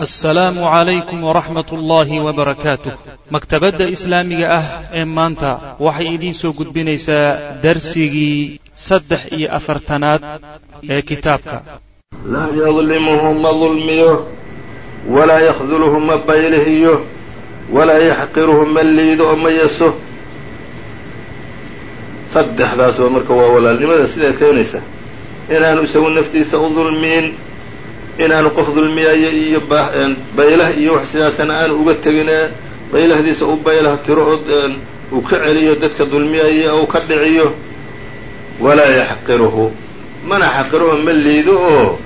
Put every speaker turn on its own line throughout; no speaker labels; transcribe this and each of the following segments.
assalaamu calaykum waraxmat ullaahi wabarakaatuh maktabadda islaamiga ah ee maanta waxay idiin soo gudbinaysaa darsigii saddex iyo afartanaad ee kitaabka.
Laa yadlimuhu ma dulmiyo walaa yakduluhu ma baylihiyo walaa yaxqiruhu ma liido oo ma yaso saddexdaasba marka waa walaalnimada siday keenaysa inaanu isagu naftiisa u dulmiin inaanu qof dulmiyayo iyo baylah iyo wax sidaasana aanu uga tegine baylahdiisa u baylah tiro oo uu ka celiyo dadka dulmiyaya oo ka dhiciyo. Walaa yaxqiruhu. Mana xaqiruhu ma liido oo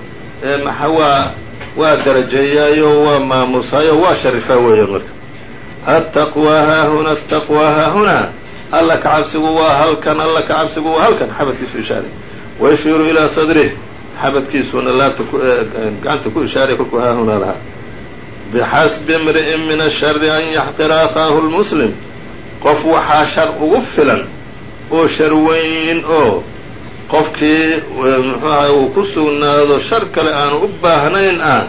maxa waa waa darajeeyaayo waa maamusaayo waa sharifaa weeya marka. Attaqwaa haahuna ataqwaa haahunaa alla ka cabsigu waa halkan alla ka cabsigu waa halkan xabadkiisu ishaaray. Wayshiiru ilaa sadrih xabadkiisuuna laabta gacanta ku ishaaray kolkuu haahunaa lahaa. Bixasbi imri'in min ashari an yaxqira akaahu lmuslim qof waxaa shar ugu filan oo shar weyn oo qofkii muxuaha uu ku sugnaado shar kale aanu u baahnayn ah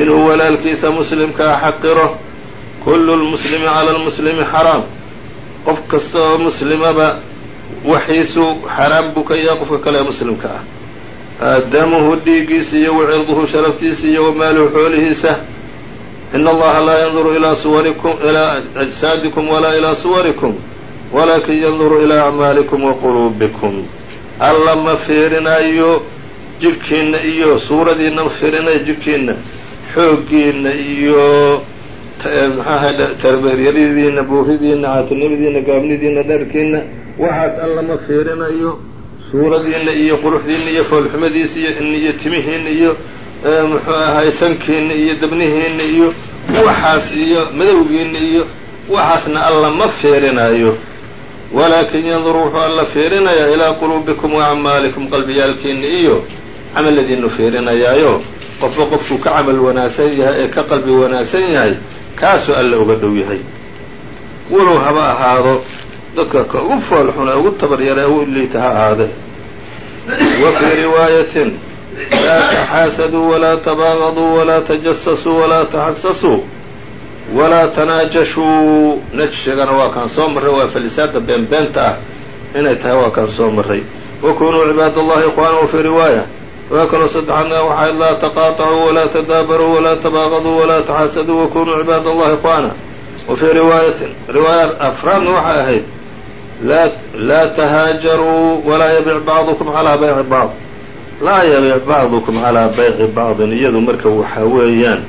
inuu walaalkiisa muslimkaa xaqiro. Kullu lmuslimi cala lmuslimi xaraam. Qof kasta oo muslimaba waxiisu xaraam buu ka yahay qofka kale ee muslimka ah damuhu dhiiggiisa iyo wacirduhu sharaftiisa iyo wamaaluhu xoolihiisa in allaha laa yanduru ilaa suwarikum ilaa ajsaadikum walaa ilaa suwarikum walaakin yanduru ilaa acmaalikum wa quluubikum alla ma fiirinayo jidhkiinna iyo suuradiinna ma fiirinayo jidhkiinna xooggiinna iyo maxaaha tarbeeryadidiinna buuridiinna caatinimadiinna gaabnidiinna dharkiinna waxaas alla ma fiirinayo suuradiinna iyo quruxdiinna iyo foolxumadiisa iyo iyo timihiinna iyo muxuu ahay sankiinna iyo dabnihiinna iyo waxaas iyo madowgiinna iyo waxaasna alla ma fiirinayo walaakin yanduru wuxuu alla fiirinayaa ilaa quluubikum wa acmaalikum qalbiyaalkiinna iyo camaladiinu fiirinayaayo qofba qofkuu ka camal wanaagsan yahay ee ka qalbi wanaagsan yahay kaasuu alla uga dhow yahay. Walow haba ahaado dadka ka ugu foolxun ee ugu tabar yara ee ugu liita ha ahaade wa fii riwaayatin laa taxaasaduu walaa tabaaqaduu walaa tajasasuu walaa taxasasuu walaa tanaajashuu. Najshigana waa kaan soo marray waa falisaada beenbeenta ah. Inay tahay waa kaan soo marray. Wakunuu cibaad allahi ikhwaana wa fii riwaaya. Waa kaloo saddexaadna waxay laa taqaatacuu walaa tadaabaruu walaa tabaaqaduu walaa taxaasaduu wakunuu cibaad allahi ikhwaana. Wa fii riwaayatin riwaaya afraadna waxay ahayd laa tahaajaruu walaa yabic bacdukum calaa bayci bacd laa yabic bacdukum calaa bayci bacdin iyadu marka waxaa weeyaan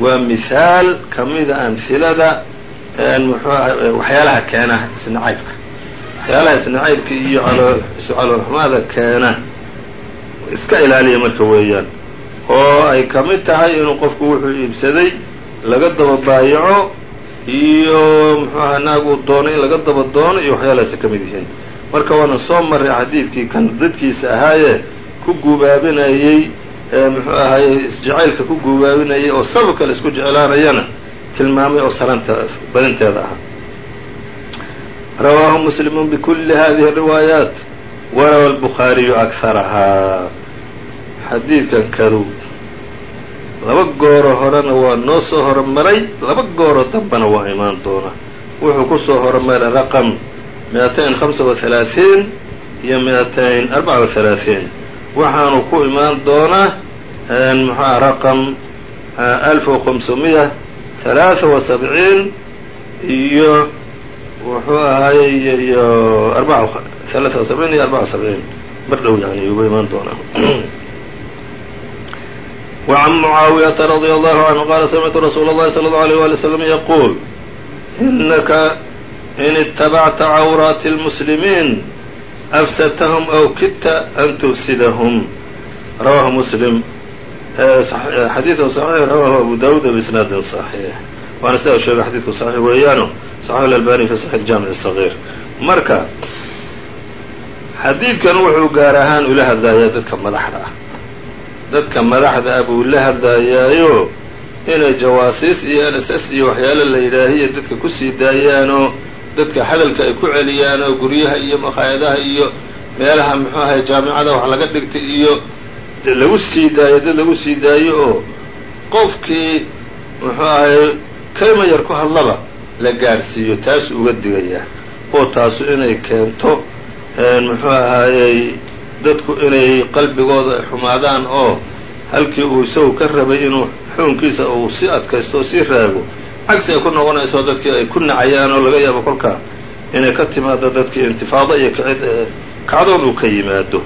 waa mihaal ka mida amhilada muxuu aha waxyaalaha keena isnacaybka waxyaalaha isnacaybka iyo isu caloolxumaada keena iska ilaaliya marka weeyaan oo ay ka mid tahay inuu qofku wuxuu iibsaday laga daba baayaco iyo muxuu aha naag uu doono in laga daba doono iyo waxyaalahaasi ka mid yihiin. Marka waana soo marray xadiidkii kan dadkiisa ahaayee ku gubaabinayey muxuu ahaye isjacaylka ku gubaabinayay oo sabab kale isku jeclaanayana tilmaamay oo salanta badinteeda ahaa rawaahu muslimu bikuli hadihi الriwaayaat warawa albukhaariyu akarahaa xadiidkan kadu laba gooro horena waa noo soo horumaray laba gooro dambana waa imaan doona. Wuxuu ku soo horumaray raqam miatayn hamsa wa halaaثiin iyo miatayn arbaca wa halaaثiin waxaanu ku imaan doonaa muxua raqam alf wa khamsumiya halaaa wa sabciin iyo wuxuu ahaayey iyo arba halaaa wa sabciin iyo arbaca sabciin. Mar dhow yani ugu imaan doonaa وعn معaaوiيaةa رضي الله عنه qال سمعtu رsuuل الlahi صلى الله عليه ولي وسلم يقول إنka in اتبعta cawraaت المسلمين أfسdتهم أو kidta أn تfsidهم rawaahu msلم xadiiثu صحيح rawaahu أbu dawud بإsنaadi صحيح waana sida sheegay xadiidku صحيح weeyaano صحيح الألباني في صحيح الجامع الصغير marka xadiidkan wuxuu gaar ahaan ula hadlayaa dadka madaxda ah dadka madaxda ah buu la hadlayaayo inay jawaasiis iyo n s s iyo waxyaalo la yidhaahiyo dadka ku sii daayaanoo dadka hadalka ay ku celiyaanoo guryaha iyo makhaayadaha iyo meelaha muxuu ahay jaamicada wax laga dhigtay iyo lagu sii daayo dad lagu sii daayo oo qofkii muxuu ahay kelima yar ku hadlaba la gaadhsiiyo taasuu uga digayaa oo taasu inay keento muxuu ahaayey dadku inay qalbigooda xumaadaan oo halkii uu isagu ka rabay inuu xukunkiisa uu sii adkaysto oo sii raago. Cagsi ay ku noqonayso dadkii ay ku nacayaan oo laga yaabo kolkaa inay ka timaado dadkii intifaado iyo kicid kacdoon uu ka yimaado.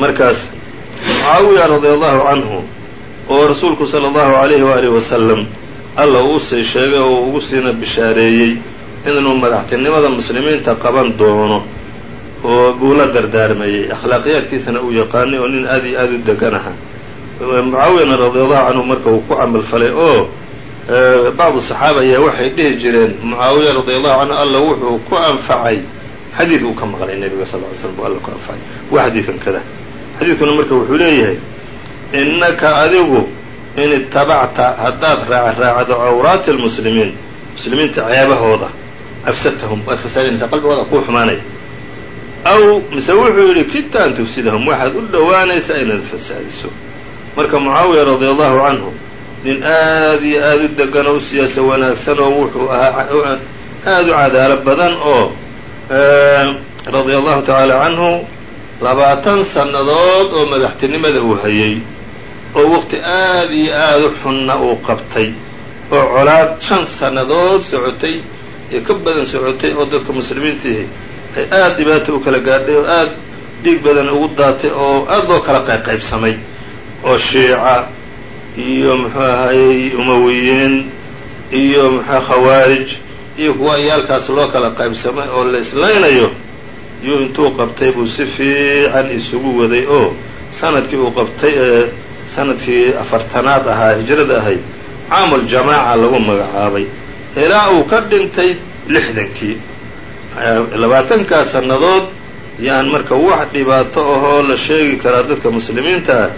Markaas mucaawiya radia allahu canhu oo rasuulku sala allahu alayhi waalihi wasalam alla uu sii sheegay oo ugu siina bishaareeyey inuu madaxtinimada muslimiinta qaban doono oo buu la dardaarmayey akhlaaqiyaadkiisana uu yaqaanay oo nin aad iyo aad u degan aha mucaawiyana radiallahu canhu marka uu ku camalfalay oo bacdu saxaaba ayaa waxay dhihi jireen mucaawiya radiallahu canhu alla wuxuu ku anfacay. Xadiid uu ka maqlay nebiga sal ly slm bu alla ku anfacay. Waa xadiidkan kada xadiidkuna marka wuxuu leeyahay innaka adigu in itabacta haddaad raacraacdo cawraati lmuslimiin muslimiinta ceebahooda afsadtahum waad fasaadinaysaa qalbigooda kuu xumaanaya aw mise wuxuu yidhi kidta an tufsidahum waxaad u dhowaanaysaa inaad fasaadiso. Marka mucaawiya radia allahu canhu nin aad iyo aad u degan oo u siyaasa wanaagsan oo wuxuu ahaa aad u cadaalo badan oo radia allahu tacaala canhu labaatan sannadood oo madaxtinimada uu hayay oo waqti aad iyo aad u xunna uu qabtay oo colaad shan sannadood socotay iyo ka badan socotay oo dadka muslimiintii ay aad dhibaata u kala gaadhay oo aad dhiig badan ugu daatay oo aad loo kala qayqaybsamay oo shiica iyo muxuu ahayey umawiyiin iyo muxua khawaarij iyo kuwa iyaalkaas loo kala qaybsamay oo la islaynayo yuu intuu qabtay buu si fiican isugu waday oo sannadkii uu qabtay ee sannadkii afartanaad ahaa hijrada ahayd caamul jamaaca lagu magacaabay. Ilaa uu ka dhintay lixdankii labaatankaa sannadood yaan marka wax dhibaato ahoo la sheegi karaa dadka muslimiinta ah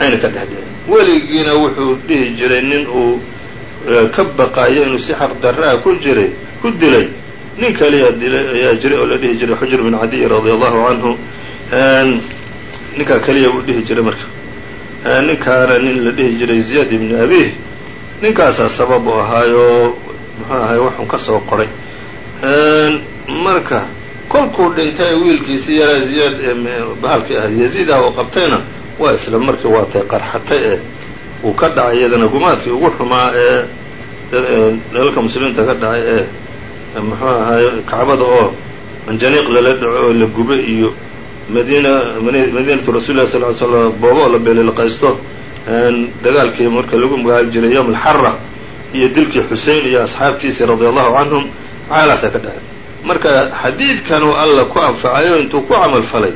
ayna ka dhex dhicin weligiina wuxuu dhihi jiray nin uu ka baqaayo inuu si xaq darra-a ku jiray ku dilay. Nin kaliya dilay ayaa jiray oo la dhihi jiray xujr bin cadiy radia allahu canhu ninkaa keliya uu dhihi jiray marka. Ninkaana nin la dhihi jiray ziyaad ibni abih ninkaasaa sabab u ahaayoo muxuu ahay waxun ka soo qoray marka kolkuu dhintay wiilkiisii yaraa ziyaad bahalkii ah yaziid ah oo qabtayna waa isla markii waatay qarxatay ee uu ka dhacay iyadana gumaadkii ugu xumaa ee dalalka muslimiinta ka dhacay ee muxuu ahaay kacbada oo manjaniiq lala dhaco oo la gube iyo madiina madiinatu rasuuli lah sal ly slam boobo oo la beelilaqaysto dagaalkii marka lagu magaabi jiray yowm alxara iyo dilkii xusein iyo asxaabtiisii radia allahu canhum waxaalaasaa ka dhacay marka xadiidkan uu alla ku anfacayo intuu ku camal falay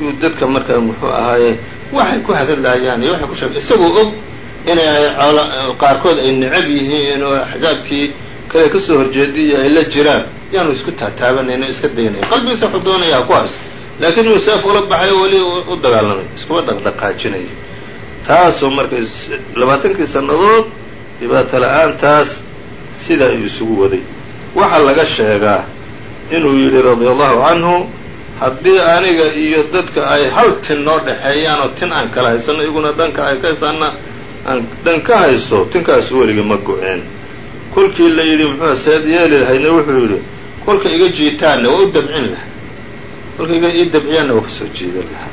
yuu dadka marka muxuu ahaaye waxay ku hadadlayaan iyo waxay ku sheeg isagoo og inay qaarkood ay necab yihiin oo axsaabtii kale ka soo horjeediyo ay la jiraan. Yaanu isku taataabanayno iska daynaya qalbigiisa wuxuu doonaya ha laakiin inuu seef ula baxay oo weli u dagaalamay iskuma dhaqdhaqaajinayo taasoo marka labaatankii sannadood dhibaato la'aantaas sidaa ayuu isugu waday waxaa laga sheegaa inuu yidhi radia allahu canhu haddii aniga iyo dadka ay hal tin noo dhexeeyaan oo tin aan kala haysano iguna dhanka ay ka haystaana aan dhan ka haysto tinkaas weligii ma go-een. Kolkii la yidhi muxuu seed yeeli lahaydna wuxuu yidhi kolka iga jiitaanna waa u dabcin lahaa. Kolka iga ii dabciyaanna waa ka soo jiidan lahaa.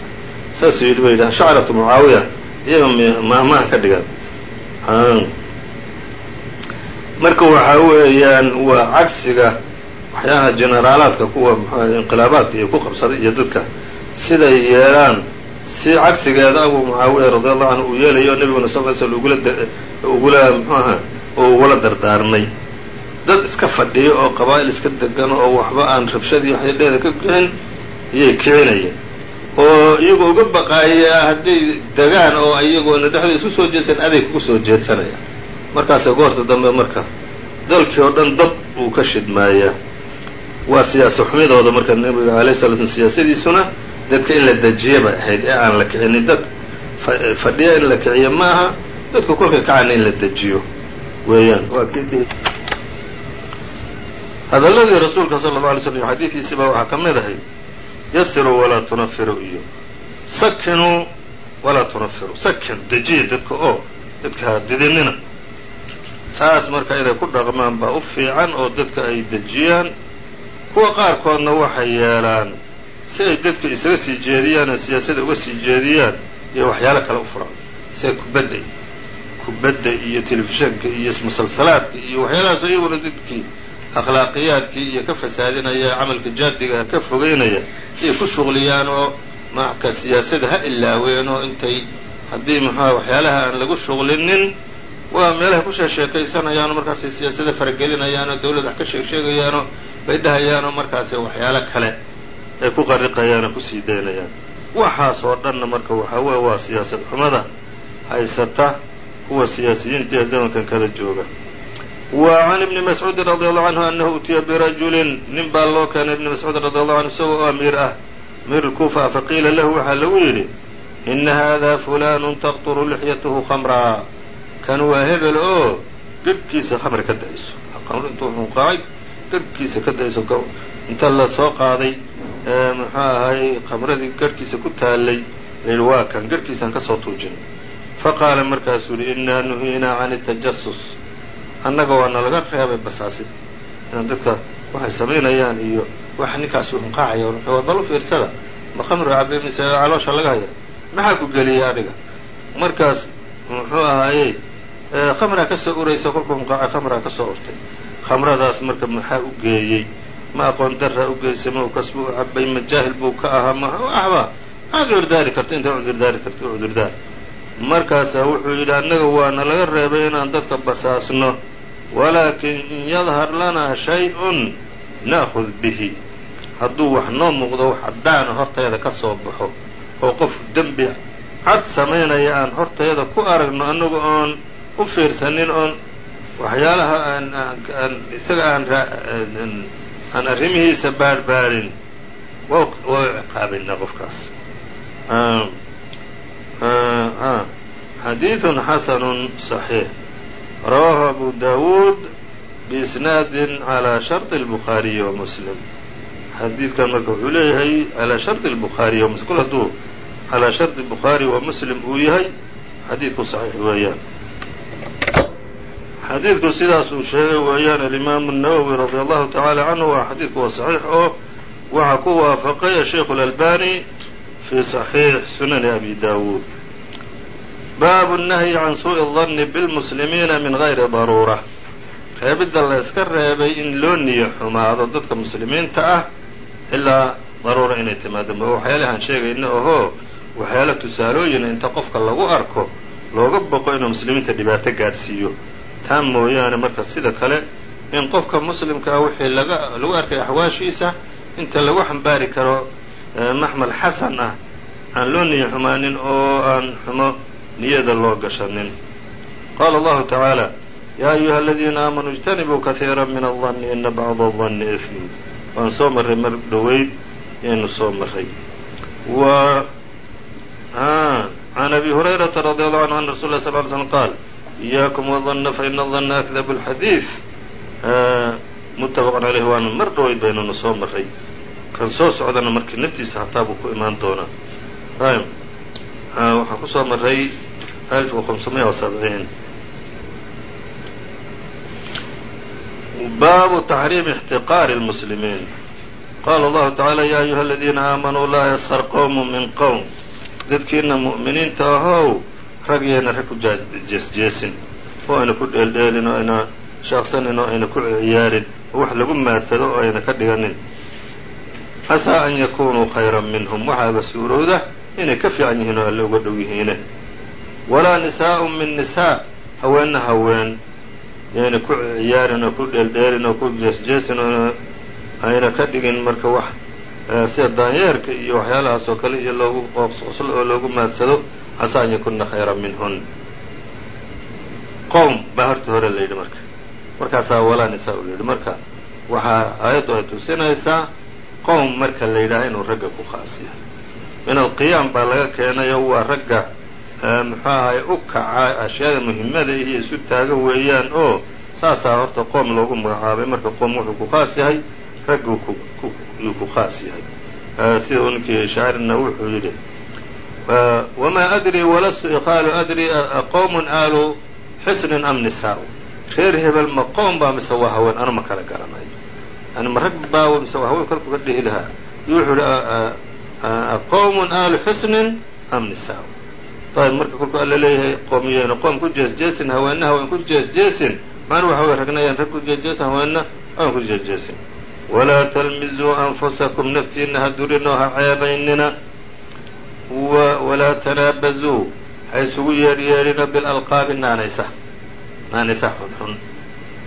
Saasuu yidhi ba yidhaha shacratu mucaawiya iyaga maahmaha ka dhigan marka waxaa weeyaan waa cagsiga waxyaalaha generaalaadka kuwa mxu inqilaabaadka iyo ku qabsaday iyo dadka siday yeelaan. Si cagsigeeda abuu mucaawiya radi allahu canhu uu yeelayo nebiguna sal ly sl ugula ugula mxuu aha oo ugula dardaarmay. Dad iska fadhiyo oo qabaa'il iska degano oo waxba aan rabshad iyo waxyadheeda ka kicin iyay kicinayeen oo iyagoo uga baqaaya hadday degaan oo iyagoona dhexdooda isku soo jeedsan aday kugu soo jeedsanaya markaase goorta dambe marka dalkii oo dhan dab uu ka shidmaayaa. Waa siyaasa xumidooda marka nebiga alayh sala slam siyaasadiisuna dadka in la dejiya bay ahayd ee aan la kicinin dad fadhiya in la kiciyo maaha dadka kolkay kacana in la dejiyo. Weeyaan hadalladii rasuulka sala allau alay slam iyo xadiidkiisiba waxaa ka mid ahay yasiruu walaa tunafiru iyo sakinuu walaa tunafiru sakin dejiya dadka oo dadka didinina saas marka inay ku dhaqmaan baa u fiican oo dadka ay dejiyaan. Kuwa qaarkoodna waxay yeelaan si ay dadka isaga sii jeediyaan oo siyaasada uga sii jeediyaan iyo waxyaalo kale u furaan sida kubadda kubadda iyo telefishanka iyo musalsalaadka iyo waxyaalahaas iyaguna dadkii akhlaaqiyaadkii iyo ka fasaadinaya camalka jaadiga ka fogeynaya siay ku shuqliyaan oo marka siyaasada ha ilaaween oo intay haddii muxuha waxyaalaha aan lagu shuqlinin waa meelahay ku sheesheekaysanayaanoo markaasay siyaasada faragelinayaanoo dawlad wax ka sheeg sheegayaanoo bay dhahayaanoo markaasay waxyaalo kale ay ku qariqayaan oo ku sii daynayaan waxaas oo dhanna marka waxaa weeye waa siyaasad xumada haysata kuwa siyaasiyiinta ee zamankan kada jooga. Wa can ibni mascuudin radi allahu canhu anahu utiya birajulin nin baa loo keenay ibni mascuud radi allahu canhu isagoo oo amiir ah amiir lkuufa faqiila lahu waxaa lagu yidhi ina hada fulanu taqturu lixyatuhu khamraa kan waa hebel oo garhkiisa khamri ka da'ayso xunqaacay garhkiisa ka da'ayso inta la soo qaaday muxuu ahay khamradii garhkiisa ku taallay layidhi waa kan garhkiisaan ka soo tuujinay faqaala markaasuu yihi inaa nuhiinaa can tajasus annaga waa nalaga reebay basaasid inaan dadka waxay samaynayaan iyo waxa ninkaasi xunqaacaya bal u fiirsada. Ma khamri cabe mise caloosha laga haya? Maxaa ku geliyay adiga? Markaas muxuu ahaayey khamraa ka soo uraysa kolkuu xunqaacay khamraa ka soo urtay. Khamradaas marka maxaa u geeyey? Ma aqoon daraa u geysay ma u cabay ma jaahil buu ka ahaa ma maxaad cudurdaari karta intaa cudurdaari karta cudurdaar markaasaa wuxuu yidhi annaga waana laga reebay inaan dadka basaasno walaakin in yadhar lanaa shay-un na'khud bihi. Hadduu wax noo muuqdo wax caddaana hortayada ka soo baxo oo qof dembi cad samaynaya aan hortayada ku aragno annagu oon u fiirsanin oon waxyaalaha aan aan isaga aan aan arrimihiisa baadhbaadhin waa waa ciqaabaynaa qofkaas xadiiثun xasanu صaxiix rawaahu abu dawuud biisnaadin calىa sharطi الbukhaariyi wa muslim xadiidkan marka wuxuu leeyahay calىa sharطi الbukhaariyi wa muslim kol hadduu calىa sharطi bukhaari wa muslim uu yahay xadiidku صaxiix weeyaan xadiidku sidaas uu sheegay weeyaan alimaamu الnawowi radi allahu taعaalى canhu waa xadiidku waa صaxiix oo waxaa ku waafaqay asheikh اlalbani fi صaxiix sunani abi dawuud baabu الnahyi can suuءi الdanni biاlmuslimiina min gayri daruura reebidda la yska reebay in loo niyo xumaado dadka muslimiinta ah ilaa daruura inay timaado ma waxyaalahaan sheegayna ohoo waxyaala tusaalooyina inta qofka lagu arko looga boqo inuu muslimiinta dhibaato gaadhsiiyo taa mooyaane marka sida kale in qofka muslimka ah wixii laga lagu arkay axwaashiisa inta lagu xambaari karo eh, maxmel xasan ah aan loo niyo xumaanin oo aan xumo niyada loo gashanin. Qaala allahu tacaala yaa ayuha aladiina aamanuu ijtanibuu kahiira min aldanni ina bacda adanni ism waan soo marray mar dhoweyd ayaynu soo marray. Can abi hurayrata radi allahu anhu ana rasul la sl l slm qaal iyaakum wadanna faina adanna akdabu اlxadiid muttafaqan caleyh waana mar dhoweyd baynanu soo marray kan soo socdana markii naftiisa hataa buu ku imaan doonaa waxaan ku soo maray alf وخمسمية وسبعين baabu تaxriimi اxtiqaari الmuslimiin qaala allahu tacaala ya ayuha aladiina aamanuu laa yaskar qowm min qowm dadkiina mu'miniinta ahow rag yayna rag ku jeesjeesin oo ayna ku dheeldheelin oo ayna shaaqsanin oo ayna ku ciyaarin. Oo wax lagu maadsado oo ayna ka dhiganin. Casaa an yakunuu khayra minhum. Waxaaba suurowda inay ka fiican yihiin oo alle uga dhow yihiine. Walaa nisaa'un min nisaa. Haweenna haween. Yayna ku ciyaarin oo ku dheeldheelin oo ku jeesjeesin oo ayna ka dhigin marka wax sida daanyeerka iyo waxyaalahaas oo kale iyo loogu oo loogu maadsado casaa an yakuna khayran minhun. Qowm baa horta hore la yidhi marka. Markaasaa walaa nisaa u la yidhi. Marka waxaa aayaddu ay tusinaysaa qowm marka la yidhaaha inuu ragga ku khaas yahay min alqiyaam baa laga keenayo waa ragga muxuu ahay u kaca ashyaada muhimada iyo isu taaga weeyaan oo saasaa horta qoom loogu magacaabay. Marka qoom wuxuu ku khaas yahay ragguu yuu ku khaas yahay. Sida uu ninkii shaacirna wuxuu yidhi wamaa adrii walastu iqaalu adrii qowmun aalu xisnin am nisaa reer hebel ma qoom baa mise waa haween anu ma kala garanayo yani ma rag baa mise waa haween kalku ka dhihi lahaa iyo wuxuu ihi qowmun aalu xisnin am nisaa ayb marka kolku alla leeyahay qoomiyeyna qoom ku jeesjeesin haweenna haween ku jeesjeesin macnuu waxa way ragnayaan rag ku jeesjeesin haweenna haween ku jeesjeesin walaa talmizuu anfusakum naftiinna ha durinoo ha ceebaynina walaa tanaabazuu. Ha isugu yeedhyeedhina bilalqaabi naanaysa. Naanaysa xunxun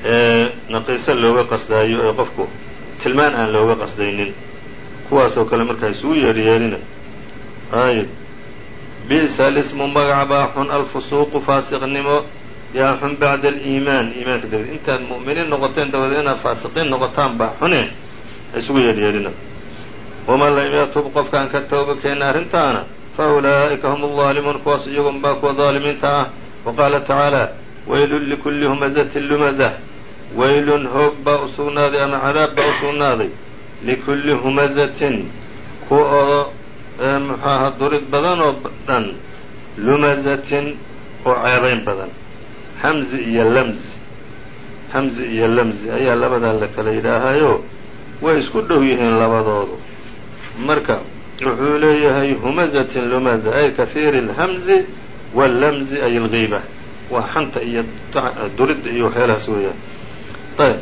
ee naqiisa looga qasdaayo ee qofku. Tilmaan aan looga qasdaynin. Kuwaasoo kale markaa isugu yeedhyeedhina ayb bi'sa lismu magaca baa xun alfusuuqu faasiqnimo. Yaa xun bacda aliimaan iimaanka dabadeed intaad mu'miniin noqoteen dabadeed inaad faasiqiin noqotaan baa xune ha isugu yeedhyeedhina waman lam yatub qofkaan ka tooba keena arrintaana fa ulaa'ika hum aldaalimuun kuwaas iyagun baa kuwa daalimiinta ah wa qaala tacaala waylun likulli humazatin lumazah waylun hoog baa u sugnaaday ama cadaab baa u sugnaaday likulli humazatin ku oo muxuu aha durid badan oo dhan lumazatin oo ceebayn badan hamzi iyo lamzi hamzi iyo lamzi ayaa labadaa la kala yidhaahayo way isku dhow yihiin labadoodu marka wuxuu leeyahay humazatin lumaza ay kahiiri اlhamzi wاllamzi ay اlgiiba waa xanta iyo duridda iyo waxyaalahaas weeyaan ayb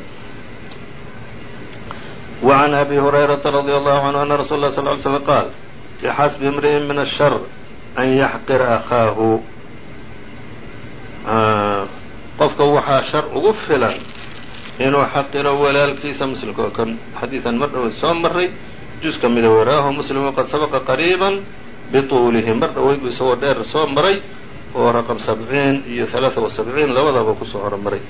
وعn أbي هuريرaةa رضي الله عنه أن رsuل الله صلى اه علي سلم qاal بxasbi امriئin min الشhر أn yaxqira أخaahu qofka waxaa shar ugu filan inuu xaqiro walaalkiisa muslimka oo kan xadiidan mar dhoweyd soo maray juz ka mida waraahu muslimu qad sabaqa qariiban bituulihi mar dhawaybu isagoo dheer soo maray oo raqam sabciin iyo alaaa wasabciin labadaba ku soo horomaray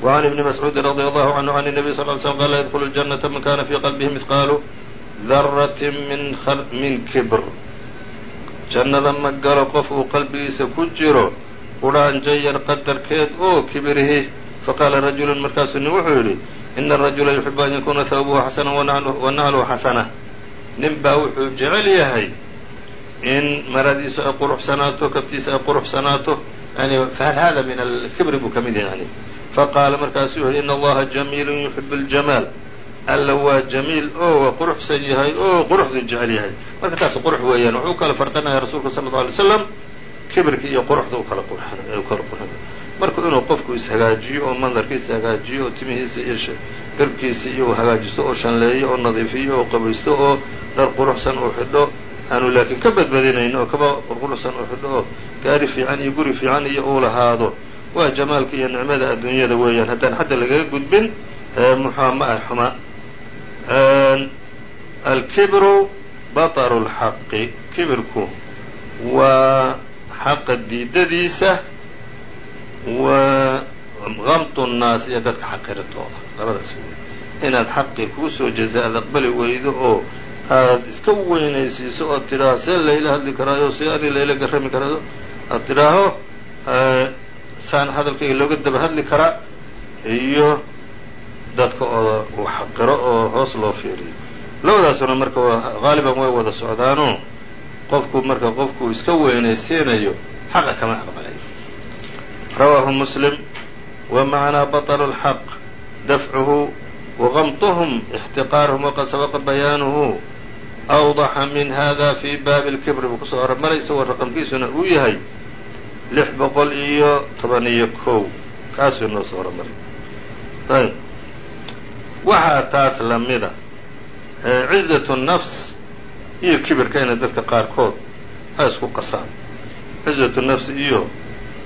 wacan ibni mascuudin radi allahu canhu an nabiy sal ly slm qala yadkulu ljannata man kana fi qalbihi midqaalu darati min kibr. Jannada ma galo qof uu qalbigiisa ku jiro qudhaanjo yar qadarkeed oo kibrihi faqaala rajulu markaasuu nin wuxuu yidhi ina arajula yuxibu an yakuna hawbuhu xasana wanalu xasana nin baa wuxuu jecel yahay in maradiisa ay quruxsanaato kabtiisa ay quruxsanaato yani fahal hada min alkibri buu ka yani. Faqaala markaasuu yihi in allaha jamiilun yuxibu ljamaal alla waa jamiil oo waa quruxsan yahay oo quruxdu jecel yahay. Marka taas qurux weeyaan wuxuu kala farqinaya rasuulku sala اllau alay slam kibirkii iyo quruxda u kala qurxinay marka inuu qofku ishagaajiyo oo mandarkiisa hagaajiyo oo timihiisa iyo garkiisa iyo hagaajisto oo shanleeyo oo nadiifiyo oo qabaysto oo dhar quruxsan uu xidho aanu laakiin ka badbadinayn oo kaba qurqurusan uu xidho oo gaari fiican iyo guri fiican iyo uu lahaado. Waa jamaalka iyo nicmada adduunyada weeyaan. Haddaan xadda lagaga gudbin muxua ma ah xuma alkibru baطru اlxaqi kibirku waa xaqa diidadiisa wa gamtu nnaas iyo dadka xaqiritooda labadaas wey inaad xaqii kuu soo jeesa aad aqbali weydo oo aad iska weynaysiiso ood tidhaaho see layla hadli karaayo see ani layla garrami karaayo aad tidhaaho saan hadalkayga looga daba hadli karaa iyo dadka oo uu xaqiro oo hoos loo fiiriyo labadaasuna marka haaliban way wada socdaanoo qofku marka qofku iska weynaysiinayo xaqa kama aqbalayo rawaahu muslim wa macnaa baطlu اlxaq dafcuhu waqamtuhum ixtiqaaruhum waqad sabaqa bayaanuhu awdaxa min hada fi baabi اlkibri buu kusoo hormaray isagoo raqamkiisuna uu yahay lix boqol iyo toban iyo kow kaasuu noo soo hormaray ayb waxaa taas lamida cizaة الnafs iyo kibirka inay dadka qaarkood ay isku qasaan cizaة nafs iyo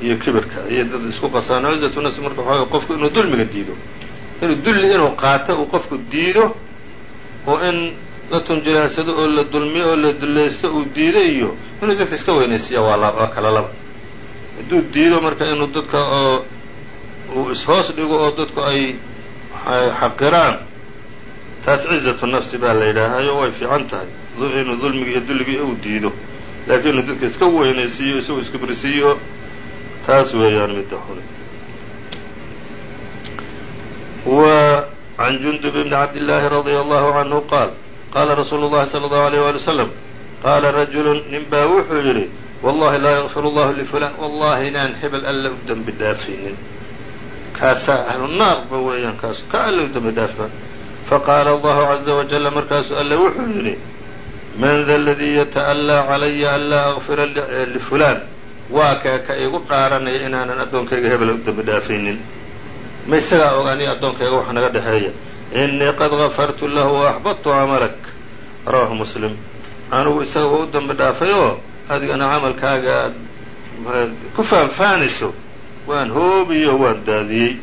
iyo kibirka ayay dad isku qasaan. Nafs marka waxaa qofku inuu dulmiga diido. Inuu dulli inuu qaato uu qofku diido oo in la tunjilaansado oo la dulmiyo oo la dulaysto uu diido iyo inuu dadka iska weynaysiiya waa kala laba. Hadduu diido marka inuu dadka oo uu ishoos dhigo oo dadku ay xaqiraan taas cizatu nafsi baa la yidhaahayo way fiican tahay. Inuu dulmiga iyo dulligii uu diido. Laakiin inuu dadka iska weynaysiiyo isagoo iskibirsiiyo taas weeyaan midda xune wa can jundub bni cabdillaahi radia allahu canhu qaal qaala rasuulu llahi sala allahu alayh wali wasalam qaala rajulu nin baa wuxuu yidhi wallahi laa yakfir allahu lifulaan wallahi inaan hebel alle u dembi dhaafaynin kaasaa ahlu naarba weeyaan kaasu ka alle u dembi dhaafa faqaala allahu caza wajalla markaasuu alle wuxuu yidhi man da aladii yata'allaa calaya an laa akfira lifulaan waa kee ka igu dhaaranaya inaanan addoonkayga hebel u dembi dhaafaynin? Ma isagaa og aniga addoonkayga wax naga dhexeeya? Innii qad gafartu lahu wa axbadtu camalak. Rawaahu muslim. Anugu isaga waa u dhaafay oo adigana camalkaaga aad ku faanfaanayso waan hoobiyo waan daadiyey.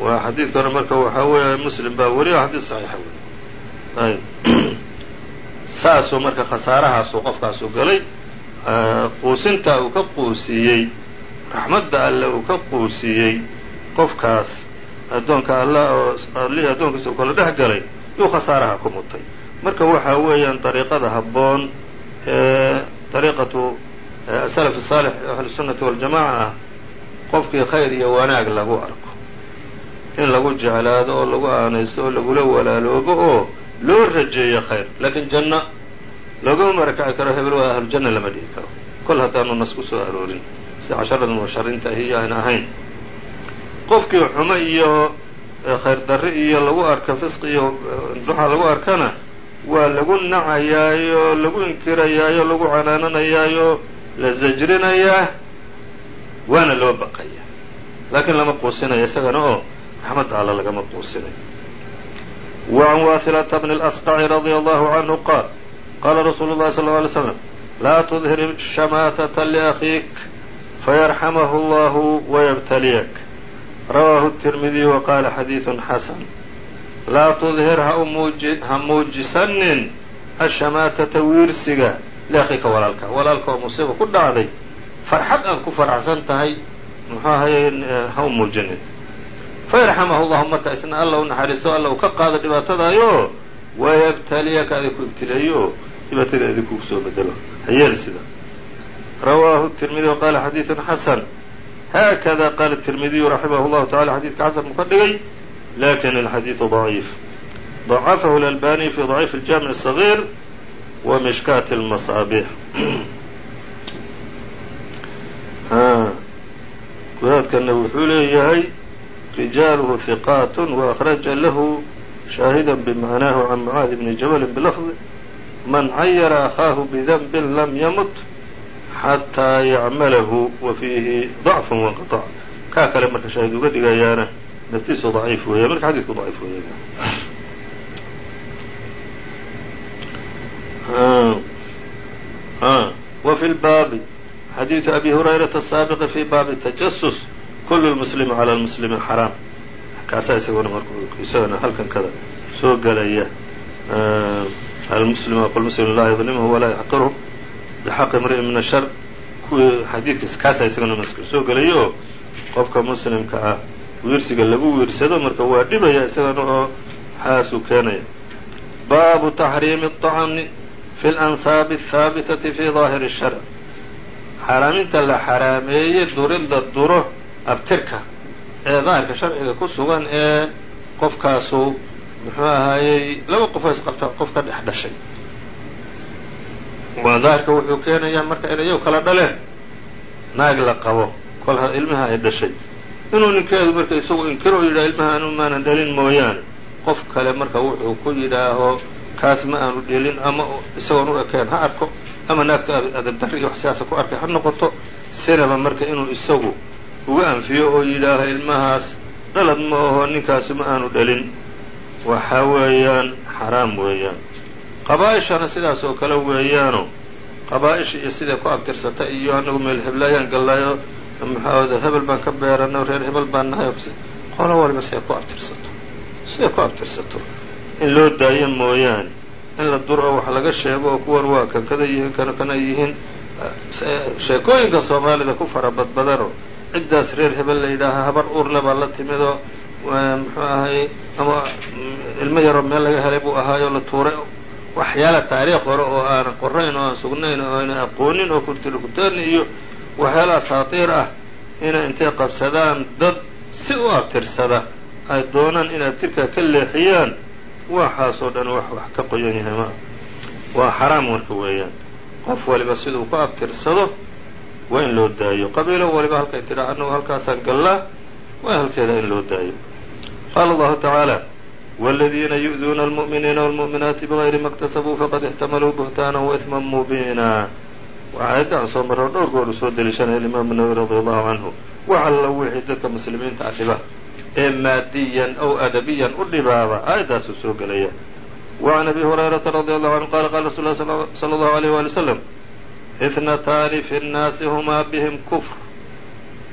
Waa xadiidkana marka waxaa weeye muslim baa weliba xadiid saxiixa wey ayb saasuu marka khasaarahaasuu qofkaasuu galay quusintaa uu ka quusiyey raxmadda alle uu ka quusiyey qofkaas addoonka alla oo allihii addoonkiisa uu kala dhex galay yuu khasaaraha ku mutay. Marka waxaa weeyaan dariiqada habboon ee dariiqatu asalaf asaalix ahli sunnati waljamaca ah qofkii khayr iyo wanaag lagu arko. In lagu jeclaado oo lagu aanaysto oo lagula walaaloobo oo loo rajeeyo khayr. Laakiin janno loogama marakaci karo hebel waa ahlujanna lama dhihi karo kol haddaanu nas ku soo aroorin sida casharada mubasharinta ahiyo aan ahayn qofkii xumo iyo khayr darre iyo lagu arka fisq iyo ruxa lagu arkana waa lagu nacayaayo lagu inkirayaayo lagu canaananayaayo la zajrinayaa waana loo baqaya laakiin lama quusinayo isagana oo raxmadda alla lagama quusinayo wa can waasilata bni اlasqaci radia allahu canhu qaal qaala rasuulu اllahi sal ly slm laa tudhir shamaatata liakhiik fayarxamahu allahu wayabtaliyak rawaahu tirmidiy wa qaala xadiidun xasan laa tudhir ha muujisanin ashamaatata wiirsiga liakhiika walaalka walaalka oo musiiba ku dhacday farxad aad ku faraxsan tahay muxuu ahaye ha u muujinin fayarxamahu llahu marka isna alla u naxariiso alla u ka qaado dhibaatadaayoo wayabtaliyaka aday ku ibtileeyo dhibaataga idinkugu soo bedelo ha yeeli sida. Rawaahu tirmidiyu qaala xadiidu xasan. Haakada qaala tirmidiyu raximahu llahu tacala xadidka xasan buu ka dhigay laakiin alxadiidu daciif. Dacafahu lalbani fi daciif aljamic asagiir wa mishkaat almasaabiix wadaadkana wuxuu leeyahay rijaaluhu hiqaat waakhraja lahu shaahidan bimacnaahu can mucaadi bni jabalin bilafdi man cayara akaahu bidanbin lam yamut xataa yacmalahu wa fiihi dacfu wanqitac kaa kale marka shaahid uga dhigayaana naftiisu daciif weeya marka xadiidku daciif weeya wa fi lbaabi xadiidu abi hurayrata asaabiqi fii baabi tajasus kulu lmuslimi cala lmuslimi xaraam kaasaa isaguna mar isagana halkan kada soo gelaya almuslim aqul muslim laa yadlimhu walaa yaxqirhu bxaqi imri'in min ashar kuwii xadiidkiis kaasaa isagana maska soo gelaya oo qofka muslimka ah wiirsiga lagu wiirsado marka waa dhibaya isagana oo xaasuu keenaya baabu taxriimi الطacni fi اlansaabi الhaabitati fi ظaahiri الsharc xaaraaminta la xaraameeyey durid la duro abtirka ee daahirka sharciga ku sugan ee qofkaasu muxuu ahaayey laba qof oo isqabta qof ka dhex dhashay. Waa daahirka wuxuu keenayaa marka inayow kala dhaleen naag la qabo kol ilmaha ay dhashay. Inuu ninkeedu marka isagu inkiro o yidhaha ilmaha maanan dhalin mooyaane. Qof kale marka wuxuu ku yidhaaho kaas ma aanu dhelin ama isagoon u ekeen ha arko. Ama naagta adabdarri iyo wax siyaasa ku arkay ha noqoto. Sinaba marka inuu isagu uga anfiyo oo yidhaaho ilmahaas dhalad ma aho ninkaasu ma aanu dhalin waxa weeyaan xaraam weeyaan. Qabaa-ishana sidaas oo kale weeyaano qabaa-isha iyo siday ku abtirsata iyo anagu meel heblaayaan gallayo maxaad hebel baan ka beerana reer hebel baan nahay qolo waliba siday ku abtirsato siday ku abtirsato in loo daayo mooyaane in la dur oo wax laga sheego oo kuwan waa kan kada yihiin kana kana yihiin sheekooyinka soomaalida ku fara badbadano ciddaas reer hebel la yidhaahaa habar uurle baa la timid oo muxuu ahay ama ilmo yaroo meel laga helay buu ahaayoo la tuuray. Waxyaala taariikh hore oo aanan qorayn oo aan sugnayn oo ayna aqoonin oo kurtilkutaani iyo waxyaala asaatiir ah inay intay qabsadaan dad si u abtirsada ay doonaan in abtirkaa ka leexiyaan waxaasoo dhan wax wax ka qoyan yahay ma waa xaraam marka weeyaan. Qof waliba siduu ku abtirsado waa in loo daayo. Qabiilo waliba halkay tidhaa annagu halkaasaan gallaa waa halkeeda in loo daayo qaala allahu tacaala wاladiina yu'duuna almu'miniina wاlmu'minaati bغayri ma اktasabuu faqad اxtamaluu buhtaana waإثma mubiina waa aayadda aan soo marro dhowr gooru soo deliishanaya alimaamu nawawi radi allahu canhu wax alla wixii dadka muslimiinta ah dhiba ee maadiyan aw adabiyan u dhibaaba aayaddaasuu soo gelaya وعn abi هurayrata radي allahu canhu qala qala rasul lah slى اllahu عalيyh wali wslam اثnataani fi الnaasi hmaa bihim kfr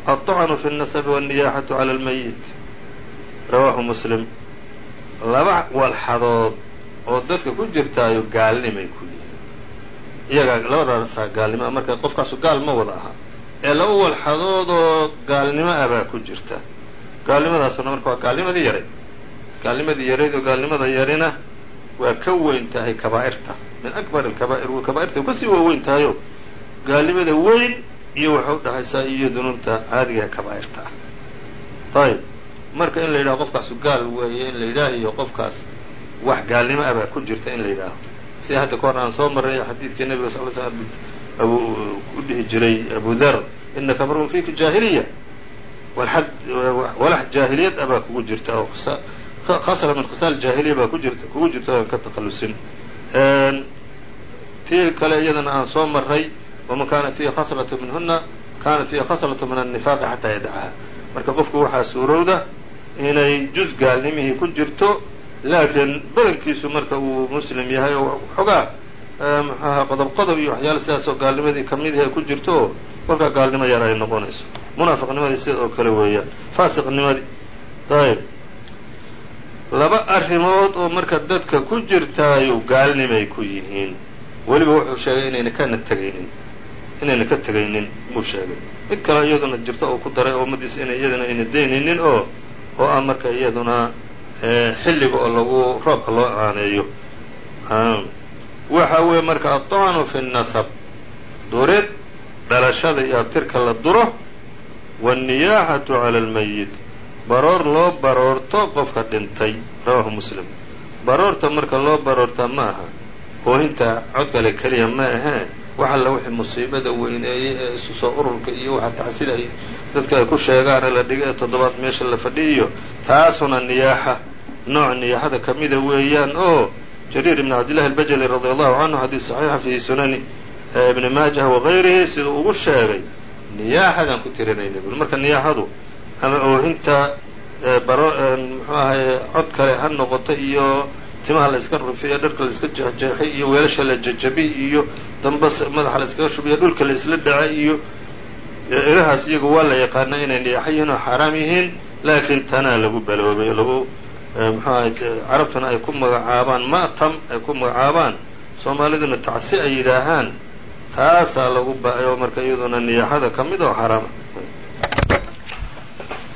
aلطcnu fi الnasb wالniyaxaة عlى اlmayit rawahu muslim. Laba walxadood oo dadka ku jirtaayo gaalnimay ku yihiin iyagaa labadaasaa gaalnimoa marka qofkaasu gaal ma wada aha. Ee laba walxadood oo gaalnimo ah baa ku jirta. Gaalnimadaasuna marka waa gaalnimadii yaray gaalnimadii yarayd oo gaalnimada yarina waa ka weyn tahay kabaa'irta. Min akbar alkabaa'ir wa kabaa'irta ka sii waa weyn tahayo. Gaalnimada weyn iyo waxay u dhahaysaa iyo dunuubta caadiga ee kabaa'irta ah. Ayib marka in la yidhaho qofkaasu gaal weeye in la yidhaah iyo qofkaas wax gaalnimo ah baa ku jirta in la yidhaaho sida hadda ka hor aan soo marray xadiidkii nebiga sal l slam abu u dhihi jiray abu dar inaka marun fika jaahiliya. Walax jaahiliyad ah baa kugu jirta oo khasla min khisaal jaahiliya baa ku jirta kugu jirta aan ka takhallusin. Tii kale iyadana aan soo marray waman kaanat fiihi khaslatu minhuna kaanat fiihi khaslatu min annifaaqi xataa yadacaha marka qofku waxaa suurowda inay juz gaalnimihii ku jirto laakiin badankiisu marka uu muslim yahay oo xogaa mxuaha qodob qodob iyo waxyaala sidaasoo gaalnimadii kamidih ay ku jirto oo kolkaa gaalnimo yar ay noqonayso. Munaafiqnimadii sida oo kale weeyaan. Faasiqnimadii ayb laba arrimood oo marka dadka ku jirtaayu gaalnimay ku yihiin. Weliba wuxuu sheegay inayna kana tegaynin inayna ka tegaynin buu sheegay. Mid kale iyaduna jirto oo ku daray oo ummadiisa ina iyaduna ayna daynaynin oo oo ah marka iyaduna xilliga oo lagu roobka loo aaneeyo waxa weeye marka aطacnu fi الnasab durid dhalashada iyo abtirka la duro wالniyaaxaةu calى اlmayit baroor loo baroorto qofka dhintay rawahu muslim baroorta marka loo baroortaa ma aha oohinta codkale keliya ma ahee wax alla wixii musiibada weyneeyey ee isu soo ururka iyo waxa tacsil ay dadka ay ku sheegaane la dhiga ee toddobaad meesha la fadhiiyo taasuna niyaaxa. Nooc niyaaxada ka mida weeyaan. Oo jariir ibn cabdillahi albajali radi allahu canhu xadiis saxiixa fi sunani ibni maajah wagayrihi siduu ugu sheegay niyaaxadaan ku tirinayna buli marka niyaaxadu ama oohinta baro muxuu ahaye cod kale ha noqoto iyo timaha laiska iska dharka laiska jeexjeexay iyo weelasha la jajabay iyo dambas madaxa la iskaga shubiyo dhulka la isla dhacay iyo irahaas iyagu waa la yaqaana inay niyaxa yihiin oo xaaraam yihiin laakiin tanaa lagu baloobay lagu mxuahay carabtuna ay ku magacaabaan ma'tam ay ku magacaabaan soomaaliduna tacsi ay yidhaahaan taasaa lagu ba marka iyaduna niyaxada ka mid oo xaraama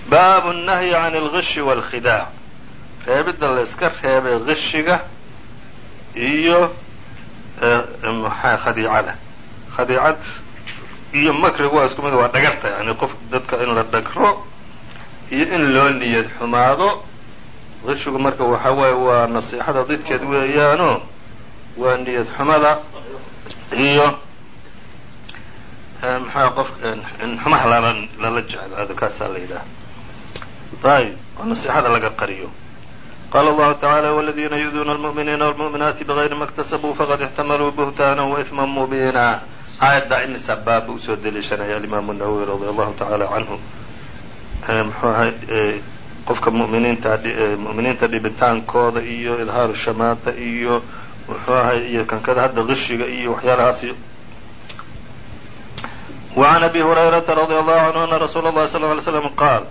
baabu nahyi can algishi walkhidaac reebidda la iska reebay qishiga iyo khadiicada. Khadiicad iyo makrigu waa isku mid waa dhagarta yani qof dadka in la dhagro iyo in loo niyad xumaado. Qishigu marka waxa waaye waa nasiixada didkeed weeyaano waa niyad xumada iyo maxaa qof xumaha lala lala jeclaado kaasaa la yidhaha ayb oo nasiixada laga qariyo qala allahu tacala wاladiina yuduuna almu'miniina wاlmu'minaati bغayri ma اktasabuu faqad اxtamaluu buhtaana waإثma mubiina aayaddaa imisa baab buu usoo deliishanaya alimaamu nawowi radi allahu tacaala canhu muxuu ahay qofka muminiinta mu'miniinta dhibitaankooda iyo idhaaru shamaata iyo muxuu ahay iyo kankada hadda qishiga iyo waxyaalahaas وعn أbي هuريرaةa رضي الله عنه أن رsuuل الlه صلى اه عليه وسلم qاal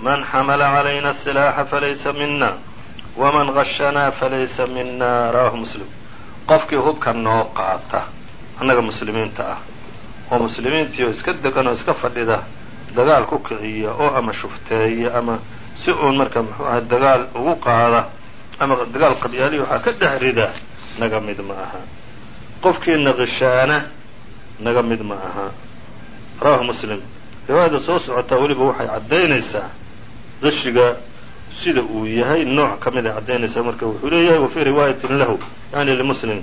mن xmل عlyna السلاaح falaysa mina waman gashanaa falaysa mina rawaahu muslim qofkii hubka noo qaata annaga muslimiinta ah oo muslimiintii oo iska degan oo iska fadhida dagaal ku kiciya oo ama shufteeya ama si uun marka muxuu aha dagaal ugu qaada ama dagaal qabyaalihi waxaa ka dhex rida naga mid ma aha qofkii naqishaana naga mid ma aha rawaahu muslim riwaayada soo socotaa weliba waxay caddaynaysaa qishiga sida uu yahay nooc ka mid ay caddaynaysaa marka wuxuu leeyahay wafii riwaayatin lahu yani limuslim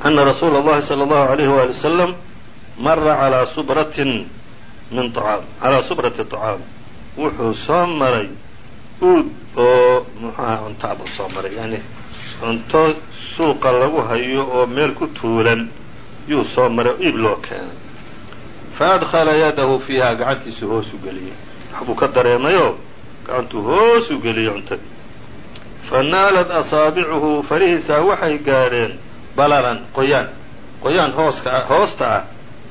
ana rasuula اllahi salى اllahu عalayh wali wasalam mara calaa subratin min acaam calaa subrati طacaam wuxuu soo maray uud oo muxuaha cuntaabuu soo maray yani cunto suuqa lagu hayo oo meel ku tuulan yuu soo maray oo iib loo keenay fa adkhala yadahu fiiha gacantiisuu hoos u geliyey waxbuu ka dareemayoo gacantuu hoos u geliyey cuntadii fa naalat asaabicuhu farihiisaa waxay gaadheen balalan qoyaan. Qoyaan hooska hoosta ah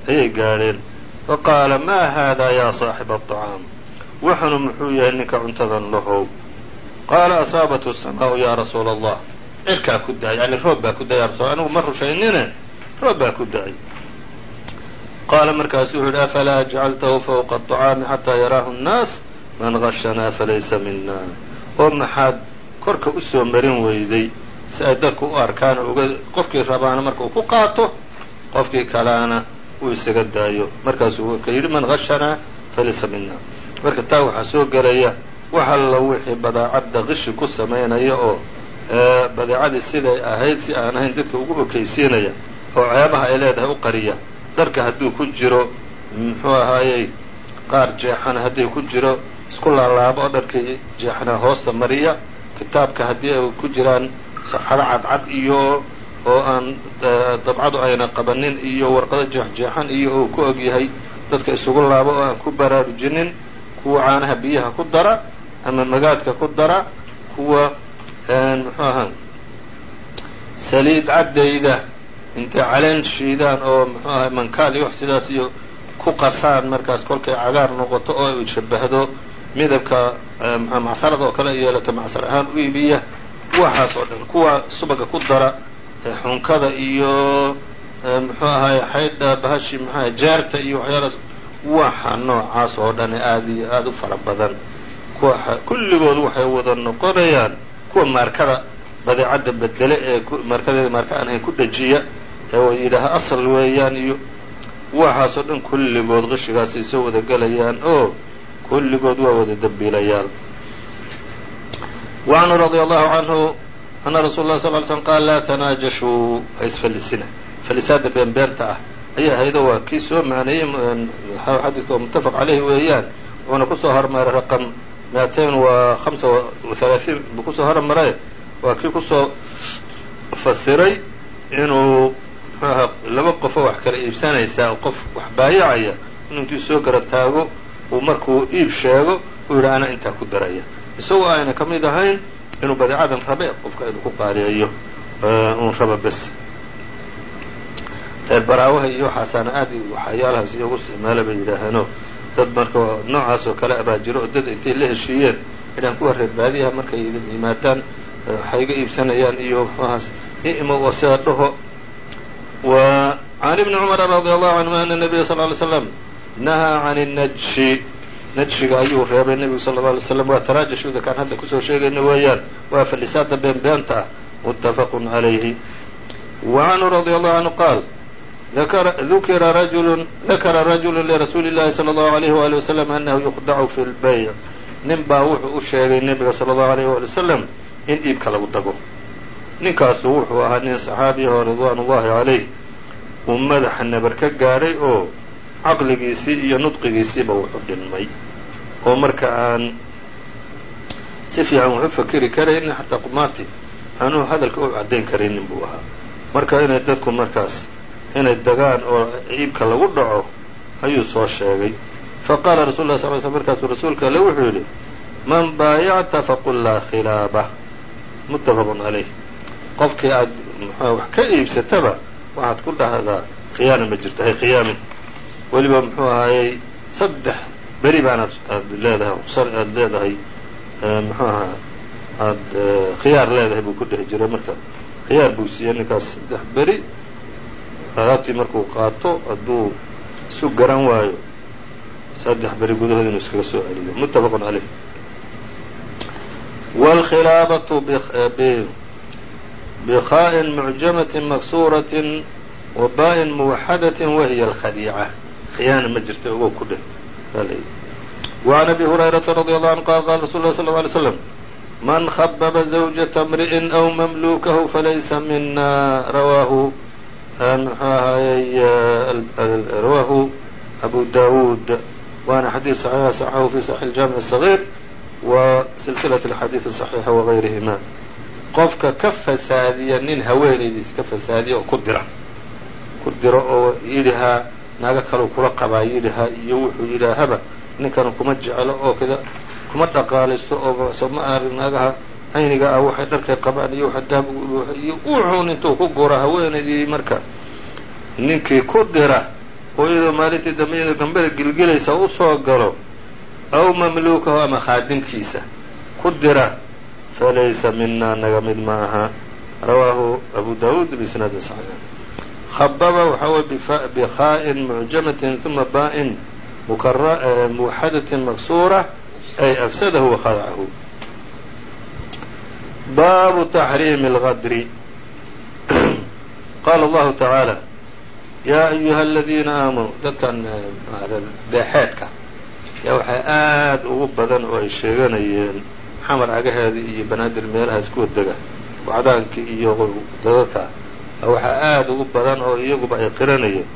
ayay gaadheen. Fa qaala maa haadaa yaa saaxiba aطacaam waxanu muxuu yahay ninka cuntadan lahow. Qaala asaabathu samaau yaa rasuula allah cirkaa ku da'ay yani roob baa ku da'ay rasul anigu ma rushaynine roob baa ku da'ay qaala markaasu wuxuu yidhi afalaa jacaltahu fawqa aطacaami xataa yaraahu nnaas man gashanaa falaysa mina oo maxaad korka u soo marin weyday si ay dadku u arkaan uga qofkii rabaana marka uu ku qaato qofkii kalaana uu isaga daayo markaasuu ka yidhi man gashanaa falaysa mina marka taa waxaa soo gelaya wax alla wixii badaacadda qishi ku samaynaya oo badeecadii siday ahayd si aan ahayn dadka ugu okaysiinaya oo ceebaha ay leedahay u qariya dharka hadduu ku jiro muxuu ahaayey qaar jeexana haddii ku jiro isku laalaabo dharkii jeexna hoosta mariya kitaabka haddii ay ku jiraan safxado cadcad iyo oo aan dabcadu ayna qabanin iyo warqado jeexjeexan iyo uu ku og yahay dadka isugu laabo oo aan ku baraarujinin kuwa caanaha biyaha ku dara ama magaadka ku dara kuwa muxuu ahaa saliid caddayda intay caleen shiidaan oo muxuu ahay mankaal iyo wax sidaas iyo ku qasaan markaas kolkay cagaar noqoto oo ay shabahdo midabka macsarada oo kale yeelato macsar ahaan u iibiya waxaas oo dhan kuwa subaga ku dara xunkada iyo muxuu ahaay xaydha bahashi mxuaha jaarta iyo waxyaalaas waxa noocaas oo dhan aad iyo aada u fara badan. Kuwa kulligood waxay wada noqonayaan kuwa maarkada badeecadda bedele ee maarkadeeda maarka aan ahayn ku dhajiya ee yidhaaha asal weeyaan iyo waxaasoo dhan kulligood qishigaasay soo wada gelayaan oo kulligood waa wada dembiilayaal wa canhu radia allahu canhu ana rasuul lah sal ly slm qaal laa tanaajashuu ha isfallisina fallisaada beenbeenta ah ayay ahaydo waa kii soo macneeyey xadiidka oo muttafaq caleyhi weeyaan wuxuuna ku soo hormaray raqam. Miatain wa hamsa wa halaaثiin buu ku soo hormaray waa kii ku soo fasiray inuu mxuu ahaa laba qofoo wax kala iibsanaysaa qof wax baayacaya inuu intuu soo gara taago uu markuu iib sheego uu yidhi ana intaa ku daraya. Isagoo ayna ka mid ahayn inuu badeecadan rabe qofka inuu ku qaaliyeeyo uun raba bes. Baraawaha iyo waxaasaana aad waxyaalahaas iyogu isticmaala bay yidhaahaano dad marka noocaas oo kale abaa jiro oo dad intay la heshiiyeen idhaan kuwa reer baadiyaha markay yimaadaan waxay iga iibsanayaan iyo mxuahaas i'mow oo sidaa dhaho wa can ibni cumara radi allahu canhu ana nabiya sal ly slam nahaa can inajshi najshiga ayuu reebay nebigu sal lla alay slam waa taraajashooda kaan hadda ku soo sheegayna weeyaan. Waa fadhisaada beenbeenta ah muttafaqun calayhi wa canhu radi allahu canhu qaal dukira rajulu dakara rajulu lirasuuli llahi salى اllahu alayh wali wasalam anahu yuqdacu fi lbayc nin baa wuxuu u sheegay nebiga sala allahu alayh wali wasalam in iibka lagu dago ninkaasu wuxuu ahaa nin saxaabiyaho ridwaan ullahi calayh. Uu madaxa nabar ka gaadhay oo caqligiisii iyo nudqigiisiiba wuxuu dhinmay oo marka aan si fiican wax u fakeri karaynin xataa qumaati aanuu hadalka u caddayn karaynin buu ahaa. Marka inay dadku markaas inay dagaan oo iibka lagu dhaco ayuu soo sheegay. Faqaala rasul lah sal l markaasuu rasuulka alle wuxuu yidhi man baayacta faqul laa khilaaba muttafaqun calayh qofkii aad muxua wax ka iibsataba waxaad ku dhahdaa khiyaana ma jirto hay khiyaamin. Weliba muxuu ahaayey saddex beri baanaad aad leedahay qsar aad leedahay muxuu ahaa aad khiyaar leedahay buu ku dhehi jiray marka. Khiyaar buu siiyey ninkaas saddex beri. Alaabtii markuu qaato hadduu isu garan waayo saddex beri gudahood inuu iskaga soo celiyo muttafaqun caleyh wاlkhilaabaةu bkhaءin mucjamaةi maksuuraةi wa ba'in muwaxadaةi wahiy اlkhadiica khiyaana ma jirta ogow ku dheh وعn abi هurayraةa radي alه anه qal qala rasul اlah sl ه عlي slam man habba زawjaةa اmri'in أw mamlukahu falaysa mina rawaahu muxuu ahaayey rawaahu abu dawuud waana xadiid صaxiixa صaxahu fi صaxiix اjaamiع الصغيir wa silsilaة اxaadiiث الصaxiixa wagayrihima qofka ka fasaadiya nin haweenaydiisa ka fasaadiya oo ku dira ku diro oo yidhahaa naago kalau kula qabaa yidhahaa iyo wuxuu yidhaahaba ninkana kuma jeclo oo kda kuma dhaqaalaysto oo ma arag naagaha ayniga ah waxay dharkay qabaan iyo daab iyo wuxuun intuu ku guro haweenaydii marka ninkii ku dira oo iyadoo maalintii dambe iyadoo gambada gilgilaysa usoo galo aw mamluukahu ama khaadimkiisa ku dira falaysa minaa naga mid ma aha rawaahu abu dawuud biisnaadin saxiix hababa waxaa wey bikhaa'in mucjamatin uma baa'in muwaxadatin maksuura ay afsadahu wakhadacahu baabu taxriimi اlgadri qaala allahu tacaala yaa ayuha aladiina aamanuu dadkan deexeedka yaa waxay aad ugu badan oo ay sheeganayeen xamar cagaheeda iyo banaadir meelahaas kuwa dega wacdaankii iyo dadadka waxaa aad ugu badan oo iyaguba ay qiranayeen.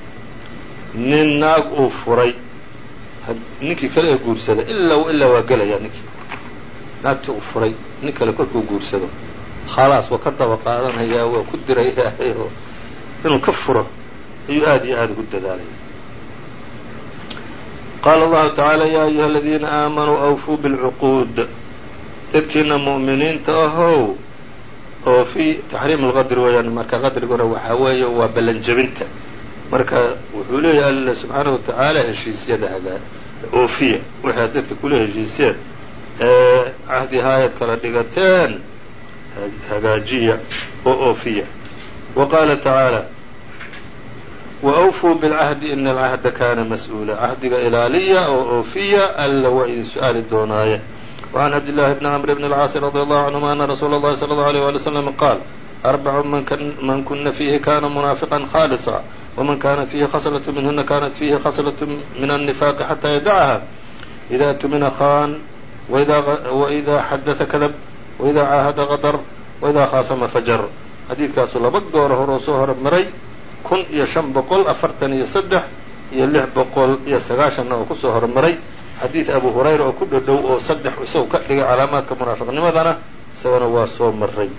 Nin naag uu furay ninkii kale ee guursada ilaa ilaa waa gelayaa ninkii. Naagtii uu furay nin kale kolkuu guursado. Khalaas waa ka daba qaadanayaa waa ku dirayaahay oo inuu ka furo ayuu aad iyo aada ugu dadaalaya qaala allahu tacaala yaa ayuha aladiina aamanuu awfuu bilcuquud dadkiina mu'miniinta ahow oo fi taxriim alqadri weeyaan marka qadriguna waxaa weeye waa ballanjebinta marka wuxuu leeyahay alla subxaana wa tacaala heshiisyada hagaa oofiya waxaad dadka kula heshiiseen ee cahdi haayad kala dhigateen hagaajiya oo oofiya wa qaala wa awfuu bilcahdi ina alcahda kana mas-uula cahdiga ilaaliya oo oofiya alla waa idin su-aali doonaaye وعn cabd للhi بn cمr بn الcاaص رضي الله عنهma أna رsuul الlahi صلى الله عليه ولي وسلم qاal أربع man kuna fiihi kana منaafiقا khاalصا وman kanat fiihi khصلة minhuna kanat fiihi khصلة min النفاq xatى yadعha إda tumina khاn وإida xadaثa kadb وإida caahada qadr وإida khaasma fajr xadiidkaasu laba gooro horoo soo hormaray kun iyo شhan boqol afartan iyo saddex iyo lix boqol iyo sagaashanna oo kusoo hormaray xadiid abu hurayra oo ku dhodhow oo saddex isagu ka dhigay calaamaadka munaafiqnimadana isagana waa soo maray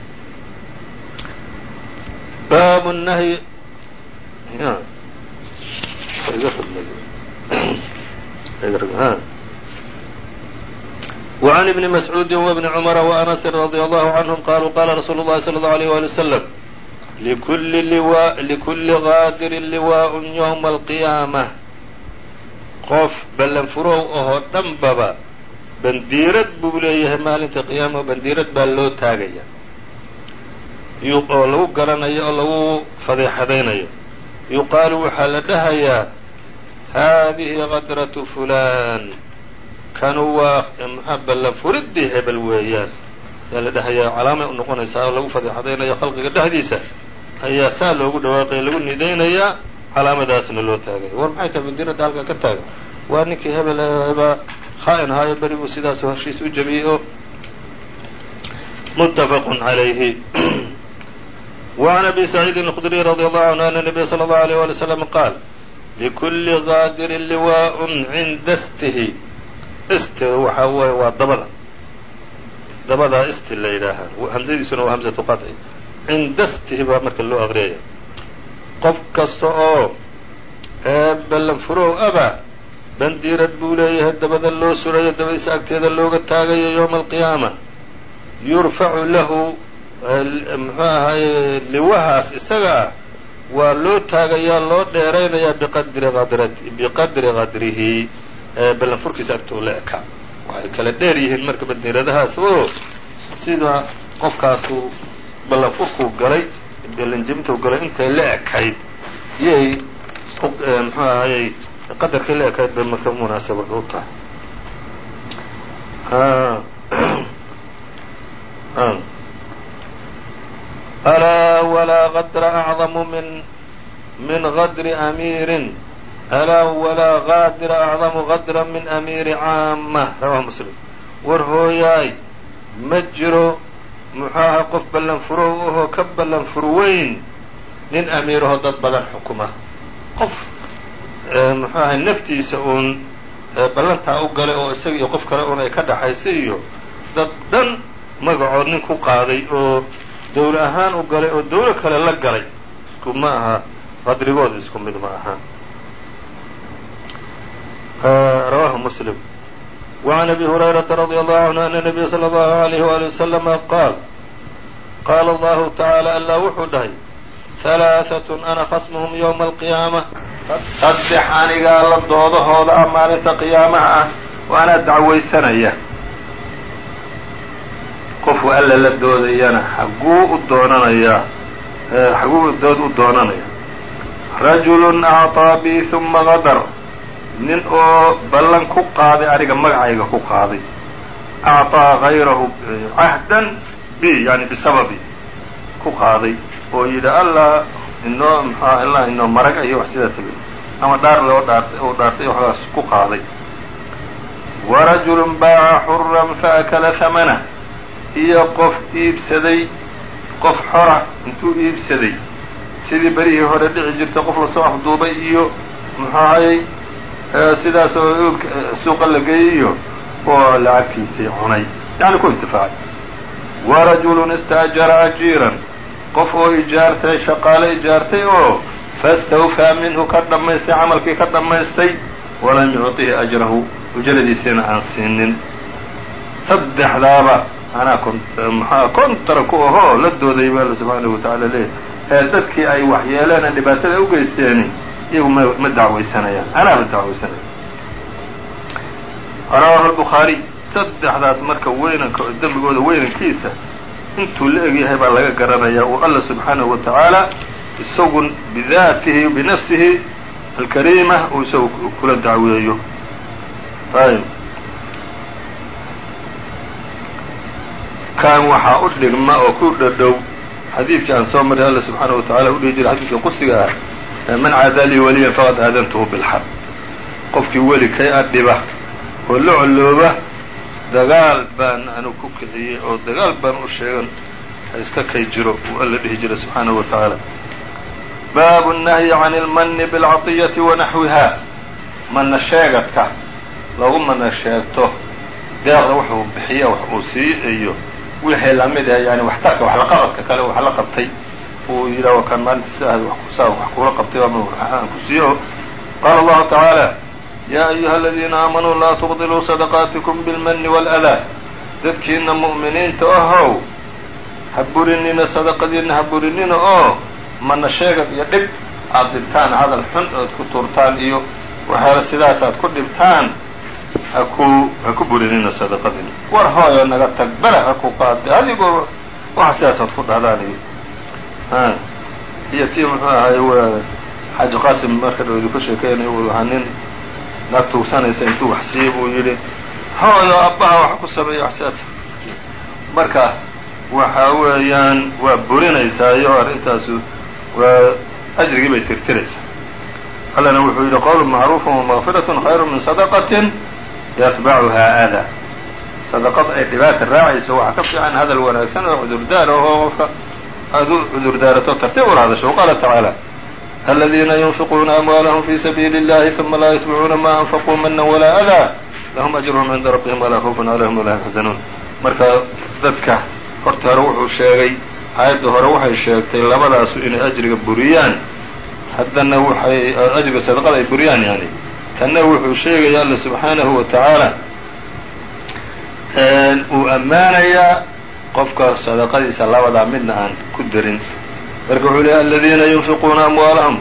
baabu nahyi وعn بن مسعوud وبن cمر وأنس رضي الله عنهم qالوا qاla رsuuل الlahi صلى الله عليه ولي وسلم likulli qaadirin liwaaءun ywma alqiyaamah qof ballanfurow ahoo dhanbaba bandiirad buu leeyahay maalinta qiyaamaha bandiirad baa loo taagaya oo lagu garanayo oo lagu fadeexadaynayo yuqaalu waxaa la dhahayaa haadihi qadratu fulaan kanu waa maxaa ballanfuriddii hebel weeyaan ayaa la dhahayaa calaamay u noqonaysaa oo lagu fadeexadaynayo khalqiga dhexdiisa ayaa saa loogu dhawaaqaya lagu nidaynayaa calaamadaasna loo taagay. War maxay tahay bandiradda halkaa ka taagan waa ninkii hebel hebaa khaa-in ahaayo beri buu sidaas heshiis u jamiyey oo muttafaqun calayhi. وعن أبي سعيد alkhudriy رضي الله canhu أن nabiya صلى allahu عليه wali wslam qaal likulli qaadirin liwaaءun cinda stihi sti waxaa weye waa dabada. Dabadaa sti la yidhaahaa hamsadiisuna waa hamsatu qaci cinda baa marka loo aqriyaya qof kasta oo ballanfurow aba bandiirad buu leeyahay dabada loo surayo dabadiisa agteeda looga taagayo yowma alqiyaama yurfacu lahu muxuu ahaye liwahaas isaga ah waa loo taagayaa loo dheeraynayaa biqadri biqadri qadrihi ballanfurkiisa agtoo la eka. Waxay kala dheer yihiin marka bandiiradahaas. Oo sida qofkaasu ballanfurkuu galay ballanjebintuu galay intay la ekayd. Yay muxuu ahayey qadarkay la ekayd bay marka munaasabad u tahay. Alaa walaa qadra acdamu min min qadri amiirin. Alaa walaa qaadira acdamu qadra min amiiri caama rawahu muslim. War hooyaay ma jiro muxuu ahaa qof ballanfurow ahoo ka ballanfur weyn nin amiiraho dad badan xukuma. Qof muxuu ahay naftiisa uun ballantaa u galay oo isaga iyo qof kale un ay ka dhaxaysay iyo dad dhan magacood nin ku qaaday oo dawlo ahaan u galay oo dawlo kale la galay isku ma aha qadrigooda isku mid ma aha. Rawaahu muslim وعn أbي هuريرaةa رضي الله عنه أن النبي صلى الله عليه وaلي وسلم qاal qاala الله taعaaلى allah wuxuu dhahay ثaلاaثة أna khصمهم يومa القiyaamة saddex anigaa la doodahooda ah maalinta qiyaamaha ah oo anaa dacwaysanaya qofku alla la doodayana xaguu u doonanayaa xaguu dood u doonanaya rajul أعطىa bi ثuma غadr nin oo ballan ku qaaday aniga magacayga ku qaaday. Acطaa hayrahu cahdan eh, bi yani bisababi ku qaaday. Oo yidhi allah inoo mxaa allah inoo marag iyo wax sidaas ama dhaar loo dhaartay oo dhaartay waxaas ku qaaday. Warajulu baaca xuran faakala hamana iyo qof iibsaday qof xora intuu iibsaday. Sidii berihii hore dhici jirta qof la soo afduubay iyo muxuahayey sidaas oo suuqa la geeyey iyo oo lacagtiisii cunay. Yani ku intifaacay. Warajulun istaajara ajiiran. Qof oo ijaartay shaqaale ijaartay oo fastawfaa minhu ka dhammaystay camalkii ka dhammaystay walam yucطihi ajrahu ujradiisiina aan siinin. Saddexdaaba anaa mxua kontara ku ahoo la dooday ba alla subxaanahu watacaala leeyahy ee dadkii ay waxyeeleen dhibaatada u geysteeni iyagu ma ma dacwaysanayaan anaa ma dacwaysanaya rawaahu الbukhaariي saddexdaas marka weynanka dembigooda weynankiisa intuu la egyahay baa laga garanayaa uu alla subxaanahu wa tacaala isagu bidaatihi binafsihi alkariima uu isagu kula dacweeyo ayb kan waxaa u dhigma oo ku dhadhow xadiidkii aan soo maray alla subxaanahu wa tacala u dhihi jiray xadiidka qudsiga ah man cadaa lii waliyan faqad aadantuhu bilxarb qofkii weli kay adhiba oo la collooba dagaal baan anu ku kiciyey oo dagaal baan u sheegan iska kay jiro uu alla dhihi jira subxaanahu wa tacaala baabu nahyi can ilmanni bilcatiyati wa mana sheegadka lagu mana sheegto deeqda wuxuu bixiya wax uu siiyo wixii la mid ah yani waxtarka waxla qabadka kale wax la qabtay uu yidhaah kan maalintiisa ahd saa wax kula qabtay aan ku siiyo. Qaala allahu tacaala yaa ayuha aladiina aamanuu laa tubdiluu sadaqaatikum bilmani wاlأdaa dadkiina mu'miniinta ahow ha burinina sadaqadiina ha burinina oo mana sheegad iyo dhib. Aad dhibtaan hadal xun ood ku tuurtaan iyo waxyaala sidaas aad ku dhibtaan haku ha ku burinina sadaqadiina war hooyo naga tag bele ha ku qaade adigoo waxa sidaasaad ku dhahdaan iyo iyo tii muxuu ahay xaaji qaasim marka dhow idinku sheekeynay uu ahaa nin naag tuugsanaysa intuu wax siiyey buu yidhi hooyo abbaha wax ku sameeya wax sidaas marka waxa weeyaan waa burinaysaayo arrintaasu waa ajrigii bay tirtiraysaa. Allana wuxuu yidhi qowlu macruufun wamaqfiratun khayru min sadaqatin yatbacuhaa adaa sadaqad ay dhibaata raacayso waxaa ka fiican hadal wanaagsan oo cudurdaar ahoo qofka aad u cudurdaarato tartiib ula hadasho qaala tacaala aladiina yunfiquuna amwaalahum fi sabiili اllahi ثuma laa yatbicuuna ma anfaquu mana walaa adaa lahum ajruhum cinda rabbihim walaa khawfun calayhim walaa yaxzanuun marka dadka horta hore wuxuu sheegay aayadda hore waxay sheegtay labadaasu inay ajriga buriyaan. Haddana waxay ajriga sadaqada ay buriyaan yani tanna wuxuu sheegaya alla subxaanahu wa uu ammaanayaa qofka sadaqadiisa labadaa midna aan ku darin marka wuxuu lehy aladiina yunfiquuna amwaalahum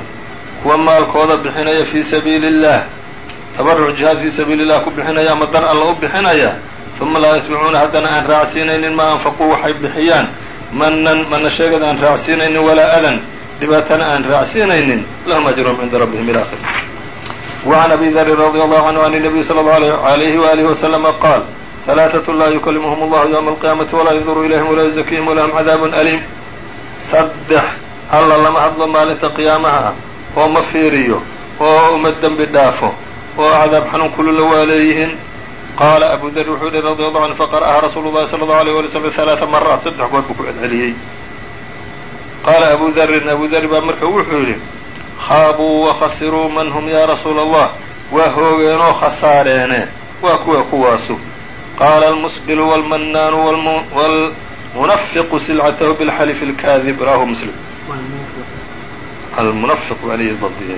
kuwa maalkooda bixinaya fii sabiili اllah tabaruc jihaad fii sabiili اllah ku bixinaya ama dar alla u bixinaya uma laa yatbicuuna haddana aan raacsiinaynin maa anfaquu waxay bixiyaan manan mana sheegada aan raacsiinaynin walaa adan dhibaatana aan raacsiinaynin lahum ajruhum cinda rabbihim ila akhir وعn abi dri radي allahu canhu an الnabiy slى اlه عalayhi وalihi وsلم qaal ثalaaثaة laa yuklimhum اllahu ywma القiyamaةi walaa ynduru ilayhim walaa yuzakihim walahum cadaab aliim saddex alla lama hadlo maalinta qiyaamaha ah oo ma fiiriyo oo uma dembi dhaafo oo cadaab xanuun kulula waa leeyihiin qaala abu der wuxuu yihi radi allahu canhu faqara'aha rasuulu llahi sala allahu alيyh wali slm ثalaaثa maraat saddex goor buu ku celceliyey qaala abu darin abu dar baa marka wuxuu yidhi khaabuu wakhasiruu man hum yaa rasuula allah waa hoogeenoo khasaareene waa kuwa kuwaasu qaala almusbilu wاlmannaanu wاlmunafiqu silcatahu bilxalif اlkaadib rawahu muslim almunafiq aliy dabdiye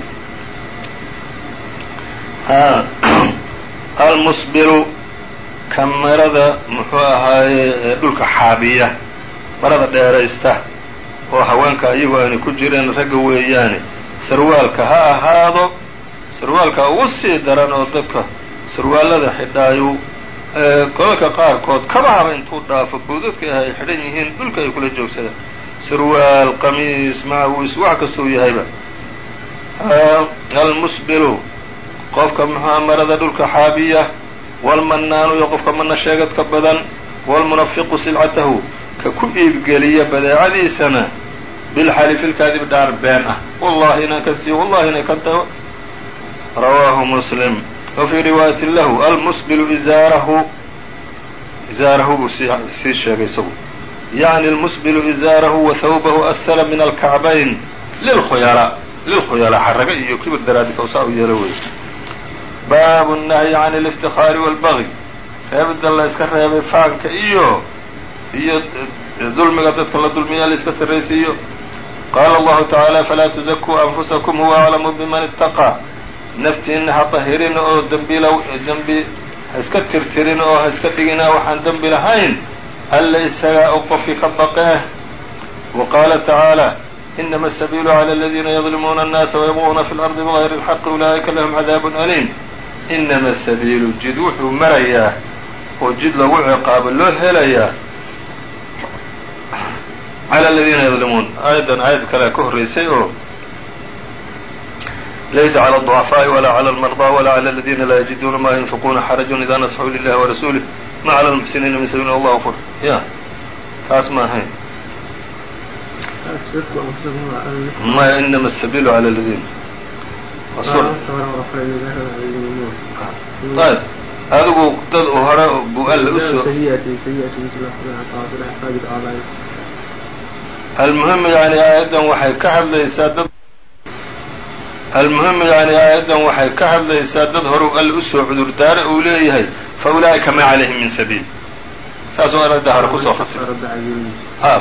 almusbilu ka marada muxuu ahaaye dhulka xaabiya marada dheeraysta oo haweenka iyagu aanay ku jireen ragga weeyaane sarwaalka ha ahaado sarwaalka ugu sii daran oo dadka sarwaallada xidhaayu kolalka qaarkood kabahaba intuu dhaafo boodadka ah ay xidhan yihiin dhulka ay kula joogsadaan sarwaal qamiis macawis wax kastuu yahayba. Almusbilu qofka muxua marada dhulka xaabiya waalmannaanu iyo qofka mana sheegadka badan waalmunafiqu silcatahu ka ku iibgeliya badeecadiisana bilxalifi lkaadib dhaar been ah. Wallahi inaan ka siiyo wallahi inay kan taho rawaahu muslim wa fii riwaayatin lahu almusbilu izaarahu izaarahu buu sii sheegay isagu yacni almusbilu izaarahu wa hawbahu asala min alkacbayn lilkhuyalaa lilkhuyalaa xaraga iyo kibir daraadi kawsaa u yeelo wey baabu nahyi can اliftikaari wاlbagi reebidda la iska reebay faanka iyo iyo dulmiga dadka la dulmiya laiska sarraysiiyo qaala allahu tacaala falaa tuzakuu anfusakum huwa aclamu biman itaqaa naftiina ha tahirina oo dembiila dembi ha iska tirtirin oo ha iska dhigina waxaan dembi lahayn. Alla isagaa og qofkii ka baqee? Wa qaala tacaala inama asabiilu cala aladiina yadlimuuna annaasa wayabquuna fi lardi bigayri اlxaqi ulaa'ika lahum cadaabun aliim. Inama asabiilu jid wuxuu marayaa oo jid lagu ciqaabo loo helayaa. Cala aladiina yadlimuun aayaddan aayad kalea ka horraysay oo laysa clى الضعفaaءi wla clى الmرضى wla clى اladina laa yajiduuna ma yunfiquuna xaraجun ida naصxuu lilahi وrasuulih ma clى الmuxsiniina min sabiil allah fur ya taas ma ahayn maya inama الsabiilu عlى اladin ayb adigu dad hore buu alla usoo almuhim yani aayaddan waxay ka hadlaysaa dad almuhim yani aayaddan waxay ka hadlaysaa dad horu alla u soo cudurdaare uu leeyahay fa ulaa'ika ma calayhim min sabiil. Saasuu aragda hore ku soo khasir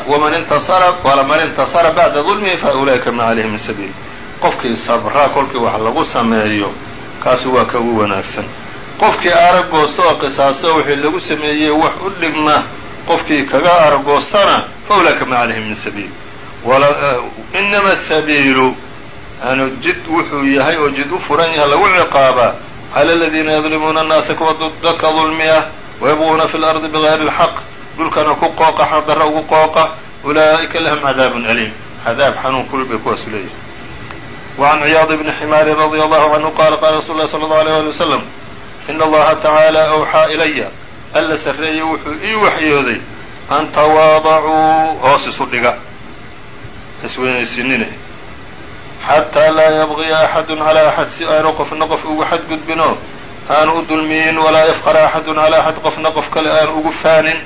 waman intasara walaman intasara bacda dulmihi fa ulaa'ika ma calayhim min sabiil. Qofkii sabraa kolkii wax lagu sameeyo kaasu waa ka ugu wanaagsan. Qofkii aragoosta oo qisaasto wixii lagu sameeyey wax u dhigma qofkii kaga aragoostana fa ulaa'ika ma calayhim min sabiil. Inama asabiilu anu jid wuxuu yahay oo jid u furan yahay lagu ciqaabaa. Cala aladiina yadlimuuna annaasa kuwa dadka dulmiya wayabquuna fi lardi bigayri alxaq dhulkana ku qooqa xaqdarra ugu qooqa. Ulaa'ika lahum cadaabun aliim. Cadaab xanuun kulul bay kuwaasu leeyihi wacan ciyaad bni ximaarin radi allahu canhu qaala qaala rasul ullahi sala allahu alيyh ali wasalam in allaha tacaala awxaa ilaya alla sarreeye wuxuu ii waxyooday an tawaadacuu hoos isu xataa laa yabqiya axadun calaa axad si aanu qofna qof ugu xadgudbinoo aanu u dulmiyin walaa yafqara axadun calaa axad qofna qof kale aanu ugu faanin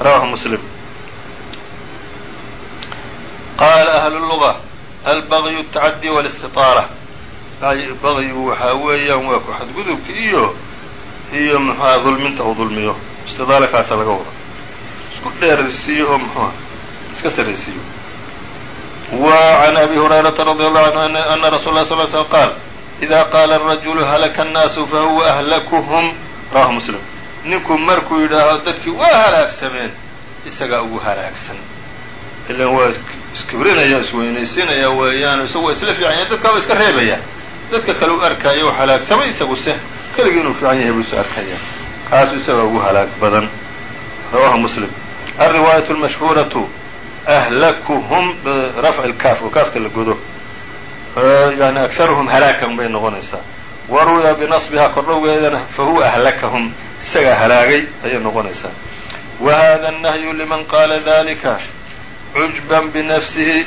rawaxu muslim qaala ahlu luga albaqyu altacadi walistiaala baqyigu waxaa weeyaan waa ku xadgudubka iyo iyo muxuaha dulminta uu dulmiyo istiaala laga wada isku dheeraysiiyo oo muxuuha iska saraysiiyo wa can abi hurayrata radi allahu canhu ana rasul lah sal l slm qaal ida qaala arajulu halaka annaasu fahuwa ahlakuhum rawahu muslim ninku markuu yidhaaho dadkii waa halaagsameen isagaa ugu halaagsan ilan waa iskibrinaya isweynaysiinaya weeyaan isagu waa isla fiican yahay dadkaa waa iska reebaya dadka kale u arkaayo halaagsamay isagu se keligii inuu fiican yahay buu isu arkaya kaasu isagaa ugu halaag badan rawahu muslim alriwaayatu almashhuuratu ahlakuhum birafci lkaaf oo kaafta la godo yani akharuhum halaakan bay noqonaysaa wa ruwiya binasbihaa kordhowgeedana fahuwa ahlakahum isagaa halaagay ayay noqonaysaa wa hada annahyu liman qaala dalika cujban binafsihi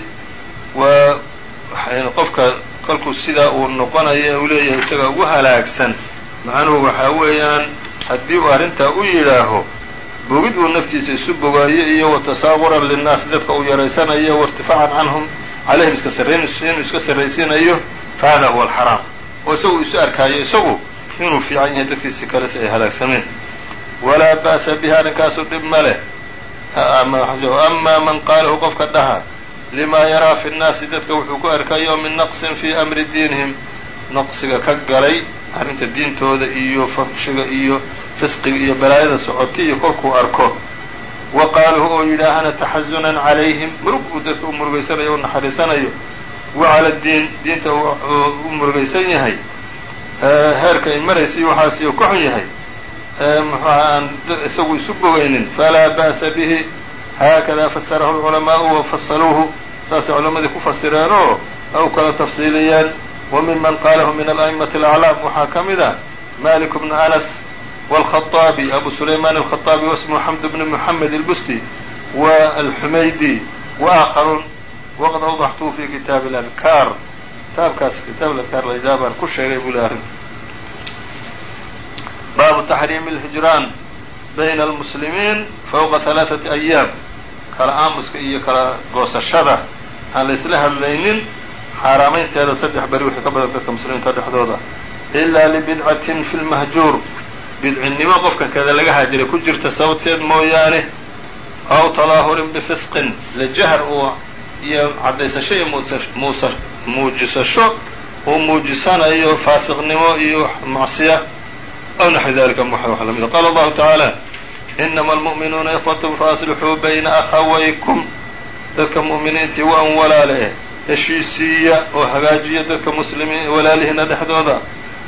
qofka kolkuu sidaa uu noqonayo ee uu leeyahay isagaa ugu halaagsan macnuhu waxaa weeyaan haddii uu arrintaa u yidhaaho bogid uu naftiisa isu bogaayo iyo wa tasaaquran linnaas dadka uu yaraysanayo wairtifaacan canhum calayhim iska sarrayn inuu iska sarraysiinayo fa hada huwa alxaraam. Oo isagu isu arkaayo isagu inuu fiican yahay dadkiisi kale si ay halaagsameen. Walaa ba'sa bihi arrinkaasu dhib ma leh. Amaa man qaalahu qofka dhaha limaa yaraa fi nnaasi dadka wuxuu ku arkayo min naqsin fii amri diinihim naqsiga ka galay arrinta diintooda iyo fuxshiga iyo fisqiga iyo balaayada socota iyo kolkuu arko. Wa qaaluhu oo yidhaahana taxazunan calayhim? Murug uu dadka u murugaysanayo u naxariisanayo. Wa cala diin diinta u murugaysan yahay. Heerka ay maraysa iyo waxaasiyo ka xun yahay. Muxua aan isagu isu bogaynin. Falaa ba'sa bihi. Haakada fasarahu lculamaa'u wa fasaluuhu saasay culammadii ku fasireen oo u kala tafsiiliyeen wa miman qaalahu min ala'imati alaclaam waxaa ka mid ah malik bnu anas wاlkhaطaabi abu sulayman alkhaطaabi wasmuhu xamd bn muxamed albusti wa alxumaydi wa aakharuun waqad awdaxtuu fi kitaab اladkaar kitaabkaas kitaab adkaar laydaa baan ku sheegay buu le arrin baabu taxriimi اlhijraan bayna almuslimiin fawqa halaaثati ayaam kala aamuska iyo kala goosashada aan la isla hadlaynin xaaraamaynteeda saddex beri wixii ka badan dadka muslimiinta dhexdooda. Ilaa libidcatin fi lmahjuur bidcinnimo qofkan kada laga haajiray ku jirta sababteed mooyaane. Aw talaahurin bifisqin. Lajahar uu iyo caddaysasho iyo muusa muujisasho uu muujisanayo faasiqnimo iyo macsiya. Aw naxwi dalika wax lamida qaala allahu tacaala inama almu'minuuna ikhwatun faaslixuu bayna akhawaykum dadka mu'miniintii waan walaale heshiisiiya oo hagaajiya dadka muslimiin walaalihiina dhexdooda.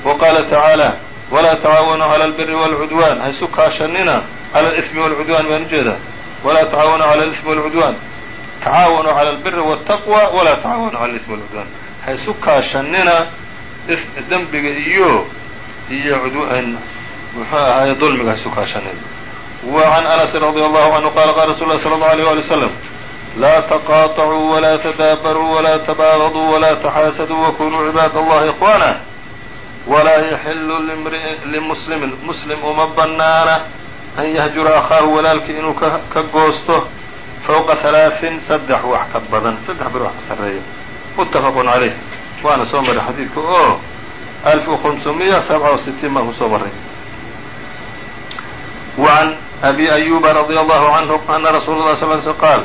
Wa qaala tacaala walaa tacaawanuu cala albiri waalcudwaan haysu kaashanina cala alismi waalcudwaan baan u jeedaa walaa tacaawanuu cala alismi waalcudwaan tacaawanuu cala albiri waataqwa walaa tacaawanuu cala alismi walcudwaan haysu kaashanina dembiga iyo iyo muxuu ahaaye dulmiga haysu kaashanina wa can anas radi allahu canhu qala qala rasul lah sala allahu alيyh wali wslam laa taqaطacuu wlaa tadaabaruu wlaa tabaagduu wlaa taxaasaduu wakunuu cibaad allahi ikhwaanah walaa yaxilu limuslimin muslim uma bannaana an yahjura akhaahu walaalkii inuu ka goosto fowqa halaaثin saddex wax ka badan saddex bir wax ka sarreeya muttafaqu calayh waana soo marray xadiidka oo alf iyo khamsumiya sabca sitiin baan ku soo marray wacan abi ayuba radi allahu canhu ana rasuula lah sl sl qaal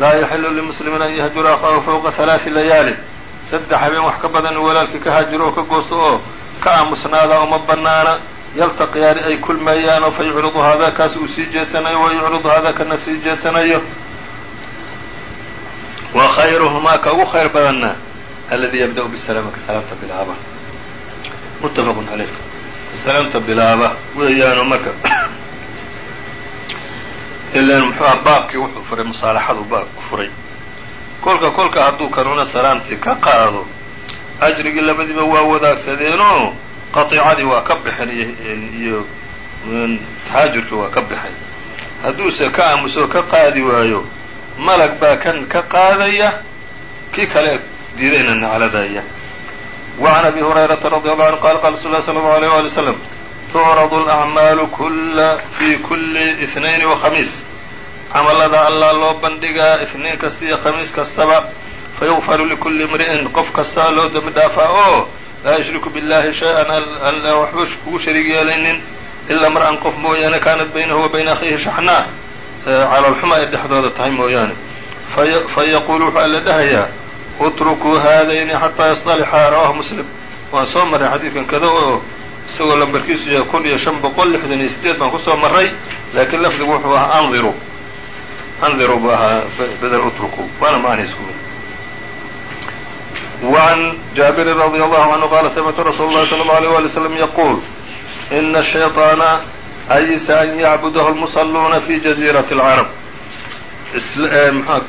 laa yaxilu limuslimin an yahjura akhaahu fowqa halaadi layaali saddex habeen wax ka badan inuu walaalkii ka haajiro oo ka goosto oo ka aamusnaada uma bannaana yaltaqiyaani ay kulmayaanoo fa yucridu hadaa kaas uu sii jeedsanayo wa yucridu hadaa kana sii jeedsanayo wa ka ugu khayr badanna alladii yabda-u bisalaama ka salaamta bilaaba muttafaqun caleyh salaamta ilan muxuuha ah baabkii wuxuu furay musaalaxadu baabku furay. Kolka kolka hadduu kanuna salaamtii ka qaado ajrigii labadiiba waa wadaagsadeenoo qaطicadii waa ka baxeen iyo taxaajurkii waa ka baxay hadduuse ka aamusoo ka qaadi waayo malag baa kan ka qaadaya kii kale diidayna nacladaya wacan abi hurayrata radi allahu anhu qala qala rasul lah sala allahu alيyh wali w tucradu alacmaalu fii kulli isnayn wakhamiis camallada allaa loo bandhigaa isniin kasta iyo khamiis kastaba fayugfaru likulli imri'in qof kastaa loo dembi dhaafaa oo oh, laa yushriku billahi shay-an aan waxba ugu shariig yeelaynin ilaa mar-an qof mooyaane kaanat baynahu wa bayna akhiihi shaxnaa caloolxuma ay dhexdooda tahay mooyaane. Fayaquulu waxaa la dhahayaa utrukuu haadayni xataa yasطalixa rawaahu muslim. Waan soo marray xadiidkan kada isagoo lambarkiisu yahay kun iyo shan boqol lixdan iyo sideed baan kusoo marray laakiin lafdigu wuxuu ahaa andiru andiru buu ahaa bedel utruku waana macniisku mid وعn jaabirin radي allahu canhu qaala samictu rasuul اlahi slى اlه alيه wali wslam yaquul ina الshayطaana ayisa an yacbudahu اlmusaluuna fi jaziiraةi اlcarab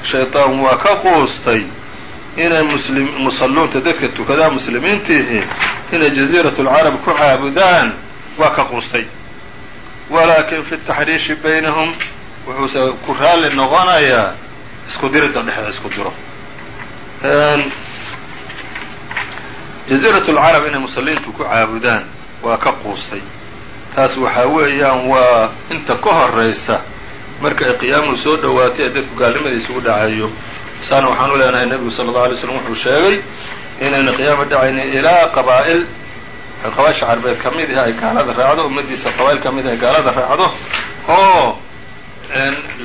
shayطaan waa ka quustay inay musalluunta dadka tukadaa muslimiintiihii inay jaziiratu lcarab ku caabudaan waa ka quustay. Walaakin fi taxriishi baynahum wuxuuse ku raalli noqonayaa isku diridda dhexda isku diro jaziirat lcarab inay musalliintu ku caabudaan waa ka quustay. Taas waxaa weeyaan waa inta ka horaysa marka ay qiyaamu soo dhowaatay ee dadku gaalnimadiisa u dhacayo saana waxaan u leenahay nebigu sala allau alay slam wuxuu sheegay inayna qiyaama dhacaynin ilaa qabaa'il qabaasha carbeed ka mid ah ay gaalada raacdo ummaddiisa qabaa'il ka mid ah ay gaalada raacdo oo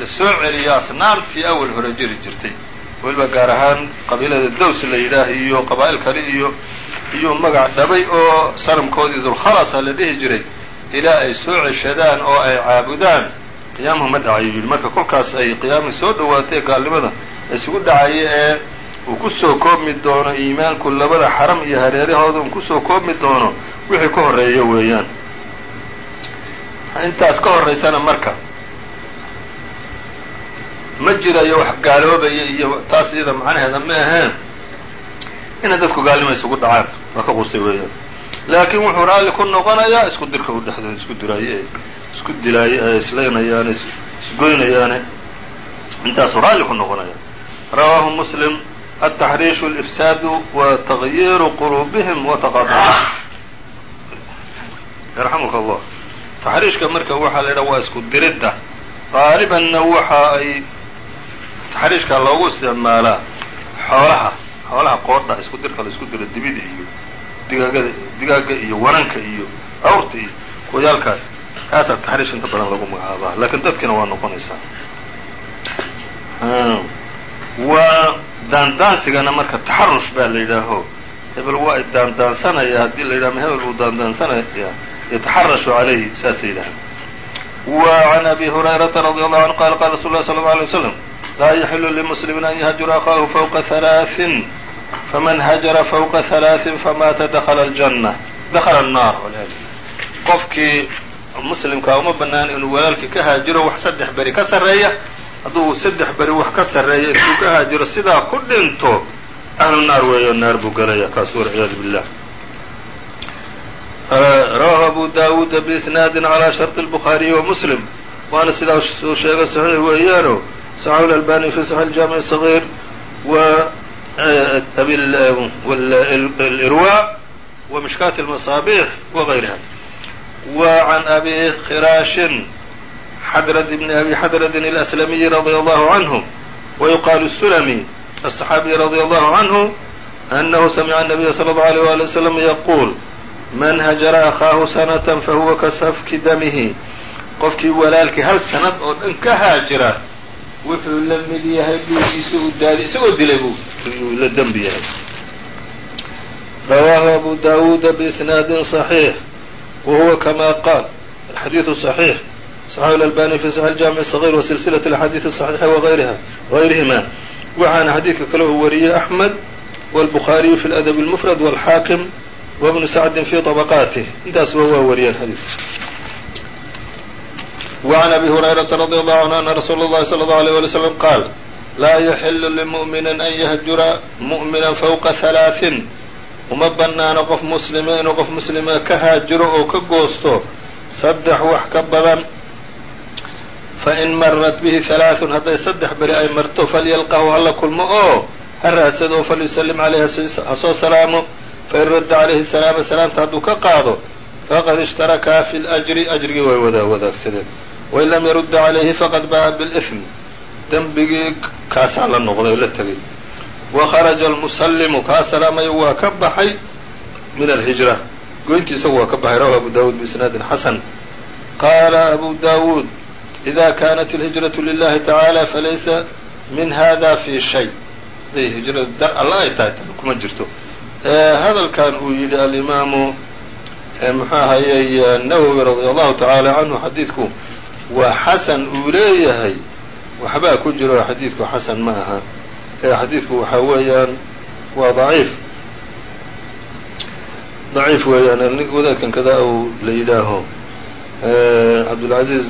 la soo celiyo asnaamtii awal hore jiri jirtay. Weliba gaar ahaan qabiilada dows la yidhaah iyo qabaa'il kale iyo iyo magac dhabay oo sanamkoodii dulkhalasa la dhihi jiray ilaa ay soo ceshadaan oo ay caabudaan qiyaamuhu ma dhacayo yidhi. Marka kolkaas ay qiyaamii soo dhowaatay gaalnimada isugu dhacaya ee uu ku soo koobmi doono iimaanku labada xaram iyo hareerahooda uu ku soo koobmi doono wixii ka horreeya weeyaan. Intaas ka horraysana marka ma jirayo wax gaaloobaya iyo taas iyada macnaheeda ma aheen inay dadku gaalnima isugu dhacaan. Waa ka qustay weeyaan. Laakiin wuxuu raalli ku noqonayaa isku dirka u dhexdooda isku diraaye ee isku dilaaya eh, islaynayaane isgoynayaane eh. intaasu raalli ku noqonaya. Rawaahu muslim ataxriishu alifsaadu wa tagyiru quluubihim wa taqaducihim yarxamuka allah taxriishka marka waxaa la ydhaha waa isku diridda. Qaalibanna waxa ay taxriishka loogu isticmaalaa xoolaha xoolaha qoodha isku dirka la isku diro dibida iyo digaagada digaagga iyo wananka iyo awrta iyo kuyaalkaas kaasaa taxriish inta badan lagu magacaabaa laakiin dadkiina waa noqonaysaa waa daandaansigana marka taxarush baa la yidhaaho hebel waa daandaansanaya haddii la yidhaha hebel buu daandaansanaya yataxarashu calayhi saasay yidhahaan wa can abi hurayrata radi allahu canhu qala qala rasul lah sala allau alay waslam laa yaxilu limuslimin an yahjura akaahu fawqa halaaثin faman hajara fawqa halaaثin famaata dakala aljanna dakala annaar muslimkaa uma banaan inuu walaalkii ka haajiro wax saddex beri ka sarreeya hadduu saddex beri wax ka sarreeya intuu ka haajiro sidaa ku dhinto ahlu naar weeyo naar buu gelaya kaas walciyaadu billah rawaahu abu daawuuda biisnaadin calaa sharطi الbukhaariyi wa muslim waana sidaa uu sheegay saxiix weeyaano saxaxu lalbani fi saxix اljaamiع الصغيir wa alirwa wa mishkaati اlmasaabiix wغayriha wa can abi khiraashin xdrad bn abi xadradin الأslamiyi radي allahu canhu ويuqaalu الsulmi الصxaabiyi radي allahu canhu أnahu samca الnabiya slى اlه عalيه wali wslam yaquul man hajara akhaahu sanatan fahuwa ka safki damihi qofkii walaalkii hal sanad oo dhan ka haajira wuxuu la mid yahay dhiigiisa uu daadi isagoo dilay buu la dembi yahay rawaahu abu daawuuda biisnaadin صaxiix wa huwa kama qaal alxadiidu صaxiix صaxaxu اlalbani fi saxi اljamiع الصغيr wa silsilaة اlaxaadiiث الصaxiixa wغayriha غayrihima waxaana xadiidka kale uu wariyey axmed wاlbukhaariyu fi اladab الmfrad wاlxaakim wbnu sacdin fi طabaqaatih intaasba waa wariyeen xadiidka وعn abi hurayraةa radي allahu canhu ana rasuula اllahi slى اlه عalيه walي slm qaal laa yaxilu limuؤmini an yahjura muؤmina fawqa halaaثin uma bannaana qof muslima inuu qof muslima ka haajiro oo ka goosto saddex wax ka badan. Fa in marat bihi halaaun hadday saddex beri ay marto falyalqahu hala kulmo oo ha raadsad oo falyusalim calayhi hasoo salaamo fain radda calayhi salaama salaamta hadduu ka qaado faqad ishtarakaa fi lajri ajrigii way wadaa wadaagsadeen. Wain lam yarudda calayhi faqad ba'a bilifm dembigii kaasaa la noqday o la tegay wa kharaja almusallimu kaa salaamaya waa ka baxay min alhijra goyntii isagu waa ka baxay rawahu abu dawuud biisnaadin xasan qaala abu dawuud ida kanat alhijraةu lilahi tacaala falaysa min hada fi shay haday hijradu dar alla ay tahay kuma jirto hadalkan uu yidhi alimaamu muxuu ahayey nawowi radia allahu tacaala canhu xadiidku waa xasan uu leeyahay waxbaa ku jiro xadiidku xasan ma aha xadiidku waxaa weeyaan waa daciif daciif weeyaan wadaadkan kada uu la yidhaaho cabdulcaziiz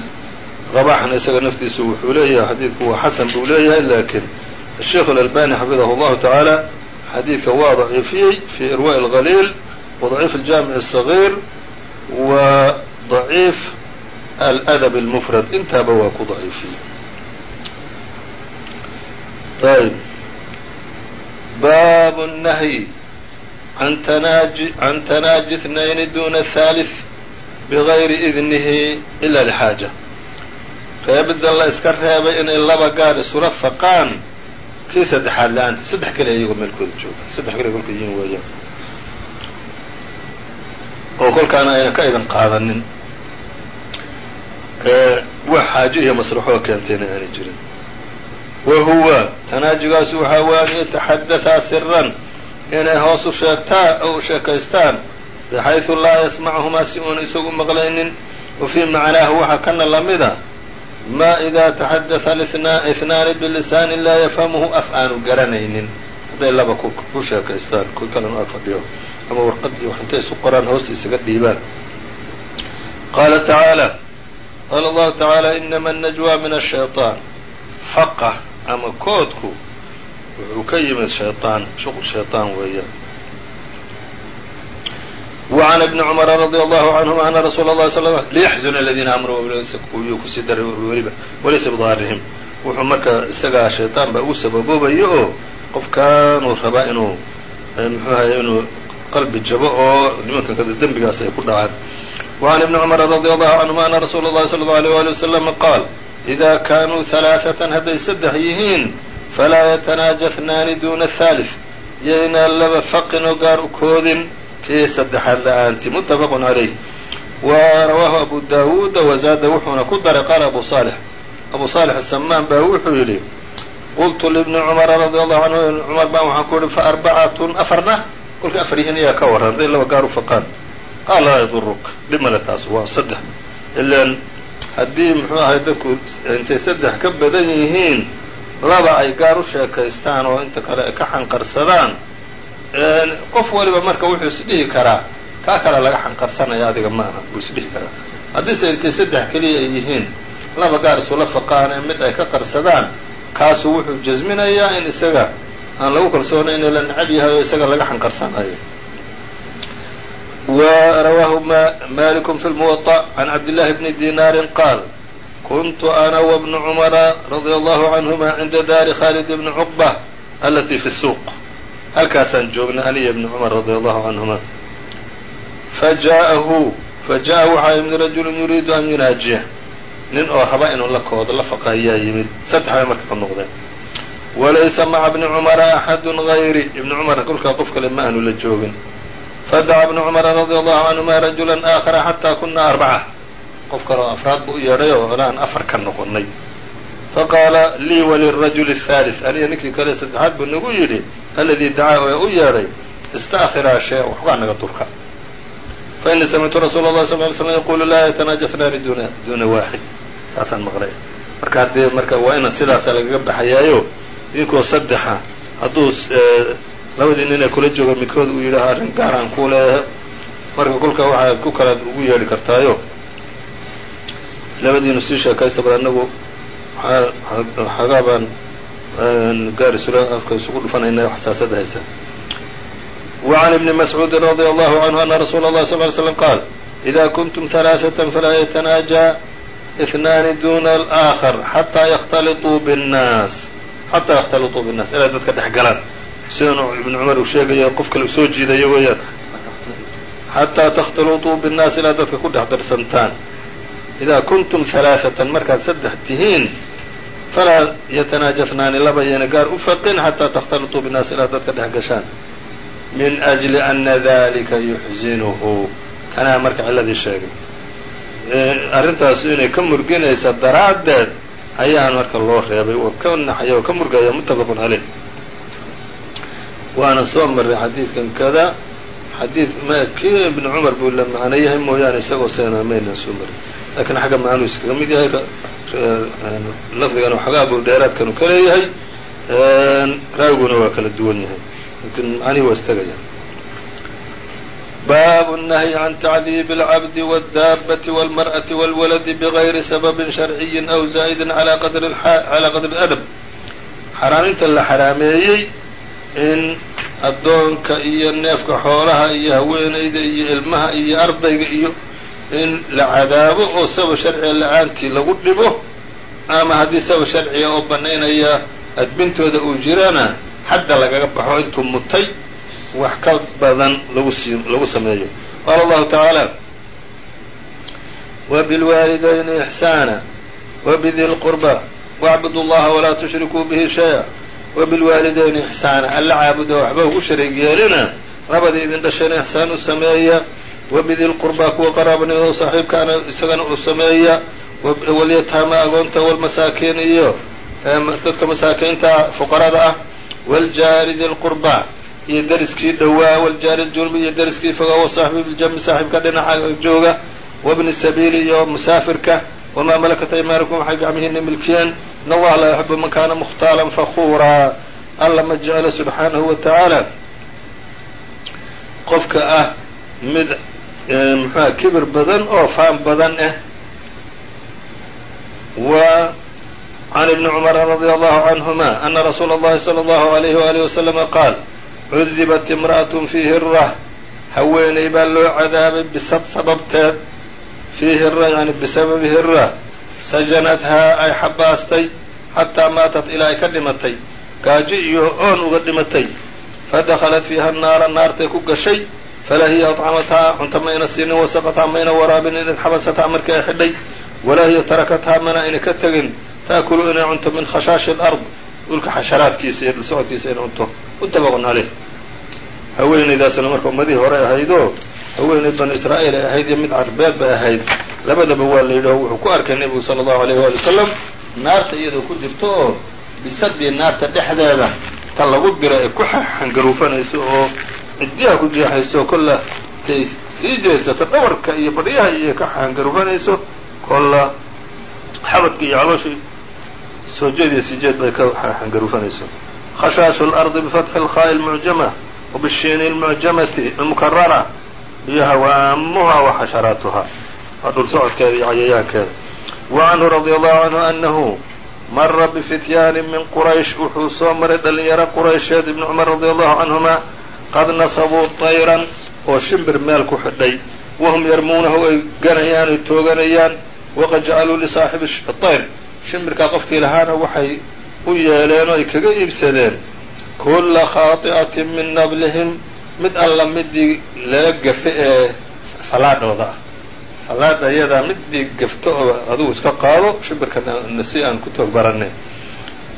qabaxna isaga naftiisu wuxuu leeyahay xadiidku waa xasan buu leeyahay lakin الsheikh اlalbani xafidahu اllahu tacaala xadiidka waa daciifiyey fi irwaء اlgaliil وضaciif الjaamiع الصغيir wa ضaciif aladab الmfrad intaaba waa ku daciifiyey ayb bab الnahyi can tanaaji اثنayni duna الثالث bغayri idnihi ila lxaaja reebidda la iska reebay inay laba gaar isula faqaan kii saddexaad la-aanta saddex keliya iyagoo meelkooda jooga saddex keliya kolka yiin weeyaan oo kolkaana ayna ka idan qaadanin wax xaajo iyo maslaxoo keentayna aanay jirin wa huwa tanaajugaasu waxaa weya an yataxadataa siran inay hoos u sheegtaan oo u sheekaystaan bixaydu laa yasmachumaa si uuna isagu maqlaynin wa fii macnaahu waxa kana la mida maa idaa taxadaha ihnaani bilisaani laa yafhamuhu af aanu garanaynin hadday laba ku sheekaystaan ku kalenu ag fadhiyo ama warqad iyo wax intay isu qoraan hoosta isaga dhiibaan qaala tacaala qaala allahu tacaala inama najwa min ashayطaan ama koodku wuxuu ka yimid shayطaan shuql shayطaan weeyaan وعn بن cمر رضي الله عنهma أن رsuل الله صل ليحزن الذيina amنوا yuu kusii daray weliba walaysa bضaarihim wuxuu marka isagaa shayطaan baa ugu sababoobayo oo qofkaanuu rabaa inuu mxuu ahay inuu qalbi jabo oo nimanka dembigaas ay ku dhacaan وعn بن cمر رضي الله عنهma أن رsuل الlahi صلى الله عليه وaلي وسلم qاal إذا kanuu ثaلاثة hadday saddex yihiin falaa yتناaجى اثناani duna الثالث yaynaan laba faqin oo gaar u koodin kii saddexaad la-aanti mutafaq عalayh wa rawaahu abu dawuuda wazaada wuxuuna ku daray qaala abu صaalح abu صaalح asamaan baa wuxuu yidhi qultu libni cumara radi allahu canhu ibn cumar baan waxaan ku yihi faarbacatun afarna kolka afar yihiin ayaa ka warran hadday laba gaar u faqaan qaal laa yaduruk dhib male taas waa saddex ilaan haddii muxuu ahay dadku intay saddex ka badan yihiin laba ay gaar u sheekaystaan oo inta kale ay ka xanqarsadaan qof waliba marka wuxuu isdhihi karaa kaa kale laga xanqarsanaya adiga ma aha buu isdhihi karaa. Haddiise intay saddex keliya ay yihiin laba gaar isula faqaan ee mid ay ka qarsadaan kaasu wuxuu jasminayaa in isaga aan lagu kalsoonayn oo la necab yahay oo isaga laga xanqarsanayo wa rawaahu maliku fi lmuwaطأ can cabdillahi bni dinaarin qaal kuntu ana wabnu cumara radia allahu canhuma cinda daari khalid bni cuqba alati fi suuq halkaasaan joognay aniya ibni cumar radia allahu canhuma faja'ahu fajaءa waxaa yimid rajulu yuriidu an yunaajiya nin oo raba inuu la koodo la faqa ayaa yimid saddex bay marka ka noqdeen walaysa maca bni cumara axadu gayri ibni cumar kolkaa qof kale ma aanu la joogin fadaca bnu cumara radia allahu canhuma rajulan aakhara xataa kunaa arbaca qof kale oo afraad buu u yeedhay oo ilaan afar ka noqonnay faqaala lii walirajuli ahaalis aniga ninkii kale saddexaad buu nagu yidhi aladii dacaa ee u yeedhay istaahiraa shee waxbaa naga durka fainii samictu rasuula allahi sal ly slam yaquulu laa yatanaajasnaani duuna waaxid saasaan maqlay marka haddii marka waa ina sidaasa lagaga baxayaayo idinkoo saddexa hadduu labadii nin ee kula jooga midkood uu yidhaaho arrin gaaraan ku leeyahay marka kolka waxaad ku kalaad ugu yeedhi kartaayo labadiinu sii sheekaysta bal anagu xagaa baan gaar isula afka isugu dhufanayna xasaasada haysa وعn بن مسعوud رضي الله عنه أن رsuل الله صل ل سلم qاal إذا كنتم ثaلاثة فlaa يتناaجى اثناani duna الآخر حatىa ykhtaliطuu bالناas xataa ykhtaliطuu bالناas ilaa dadka dhex galaan sidanu ibnu cumar uu sheegayo qof kale u soo jiidayo weeyaan xataa takhtalutuu binnaas inaad dadka ku dhex darsantaan idaa kuntum halaaatan markaad saddex tihiin falaa yatanaajafnaani laba yayna gaar u faqin xataa takhtalutuu binnaas inaad dadka dhex gashaan. Min ajli ana dalika yuxsinuhu kanaa marka ciladii sheegay. Arrintaas inay ka murginaysa daraaddeed ayaa marka loo reebay. Oo ka naxaya oo ka murgaya muttafaqun caleyh waana soo maray xadiidkan kada xadiid kii ibnu cumar buu la macno yahay mooyaane isagoo seena maynan soo marin lakiin xagga macnuu iskaga mid yahay lafdigan waxoogaa buu dheeraadkanu ka leeyahay raawiguna waa kala duwan yahay lakin macnihii waa istagaya bab النهي عن تcdيب العبد والdاbة والمرأة والولد بغyri سبب شharعي أو زائد عlى qدر الأdب xaraaminta la xaraameeyey in addoonka iyo neefka xoolaha iyo haweenayda iyo ilmaha iyo ardayga iyo in la cadaabo oo sabab sharciga la'aantii lagu dhibo ama haddii sabab sharciga oo banaynaya adbintooda uu jirana xadda lagaga baxo intuu mutay wax ka badan lagu sii lagu sameeyo. Qaala allahu tacaala wabilwaalidayni ixsaana wabidi lqurba wacbudu llaha walaa tushrikuu bihi shay-a wabilwaalidayni ixsaana alla caabuda waxba ugu shariig yeelina labada idin dhashayna ixsaan u sameeya wabidi lqurba kuwa qaraabanimada saaxiibkaana isagana u sameeya walyataama agoonta walmasaakiin iyo dadka masaakiinta fuqarada ah wljaari di lqurba iyo deriskii dhowaa wljaari ljunubi iyo deriskii fogaa wasaaxibi biljambi saaxiibka dhinaca jooga wabni sabiili iyo musaafirka wamaa malakat aymaanikum waxay gacmihiina milkiyeen in allaha laa yuxibu man kana mukhtaalan fakuuraa alla ma jeclo subxaanahu wa tacaala qofka ah mid muxuha kibir badan oo faan badan ah wa can ibni cumara radi allahu canhuma ana rasuula اllahi salى allahu alayhi waalihi waslama qaal cudibat imra'atun fii hira haweeney baa loo cadaabay bisad sababteed fii hira yani bisababi hira sajanathaa ay xabaastay xataa maatat ilaa ay ka dhimatay. Gaajo iyo oon uga dhimatay. Fadakhalat fiiha naara naartay ku gashay. Falaa hiya aطcamathaa cunta mayna siinin wasaqathaa mayna waraabinin id xabasataa markii ay xidhay. Walaa hiya tarakathaa mana ayna ka tegin. Taakulu inay cunto min khashaashi alard dhulka xasharaadkiisa iyo dhulsocodkiisa inay cunto. Muttafaqun caleyh haweeneydaasna marka ummadihii hore ahaydoo haweenay banu israa'iil ay ahayd iyo mid carbeed bay ahayd. Labadaba waa la yidhaho wuxuu ku arkay nebigu sala allahu alayh waali wasalam naarta iyadoo ku jirto oo bisadii naarta dhexdeeda ta lagu dira ee ku xangaruufanayso oo ciddiyaha ku jeexayso kolla tay sii jeedsato dhabarka iyo baryaha iyo ka xangaruufanayso kolla xabadka iyo colosha soo jeed iyo sii jeed bay ka xangaruufanayso khashaashu lardi bifatxi lkhaai lmucjama wabishiini lmucjamati almukarara iyo hawaamuha wa xasharaatuha. Waa dhul socodkeeda iyo cayayaankeeda. Wa radi allahu canhu anahu mara bifityaani min quraysh wuxuu soo maray dhalinyaro quraysheed ibni cumar radi allahu canhuma qad nasabuu tayran oo shimbir meel ku xidhay. Wahum yarmuunahu ay ganayaan ay tooganayaan. Waqad jacaluu lisaaxibi tayr. Shimbirkaa qofkii lahaana waxay u yeeleen oo ay kaga iibsadeen. Kulla khaati'atin min nablihim mid alla midii laga gafe ee fallaadhooda ah. Fallaadha iyadaa midii gafto oo adugu iska qaado shimbirkana si aan ku toog baranay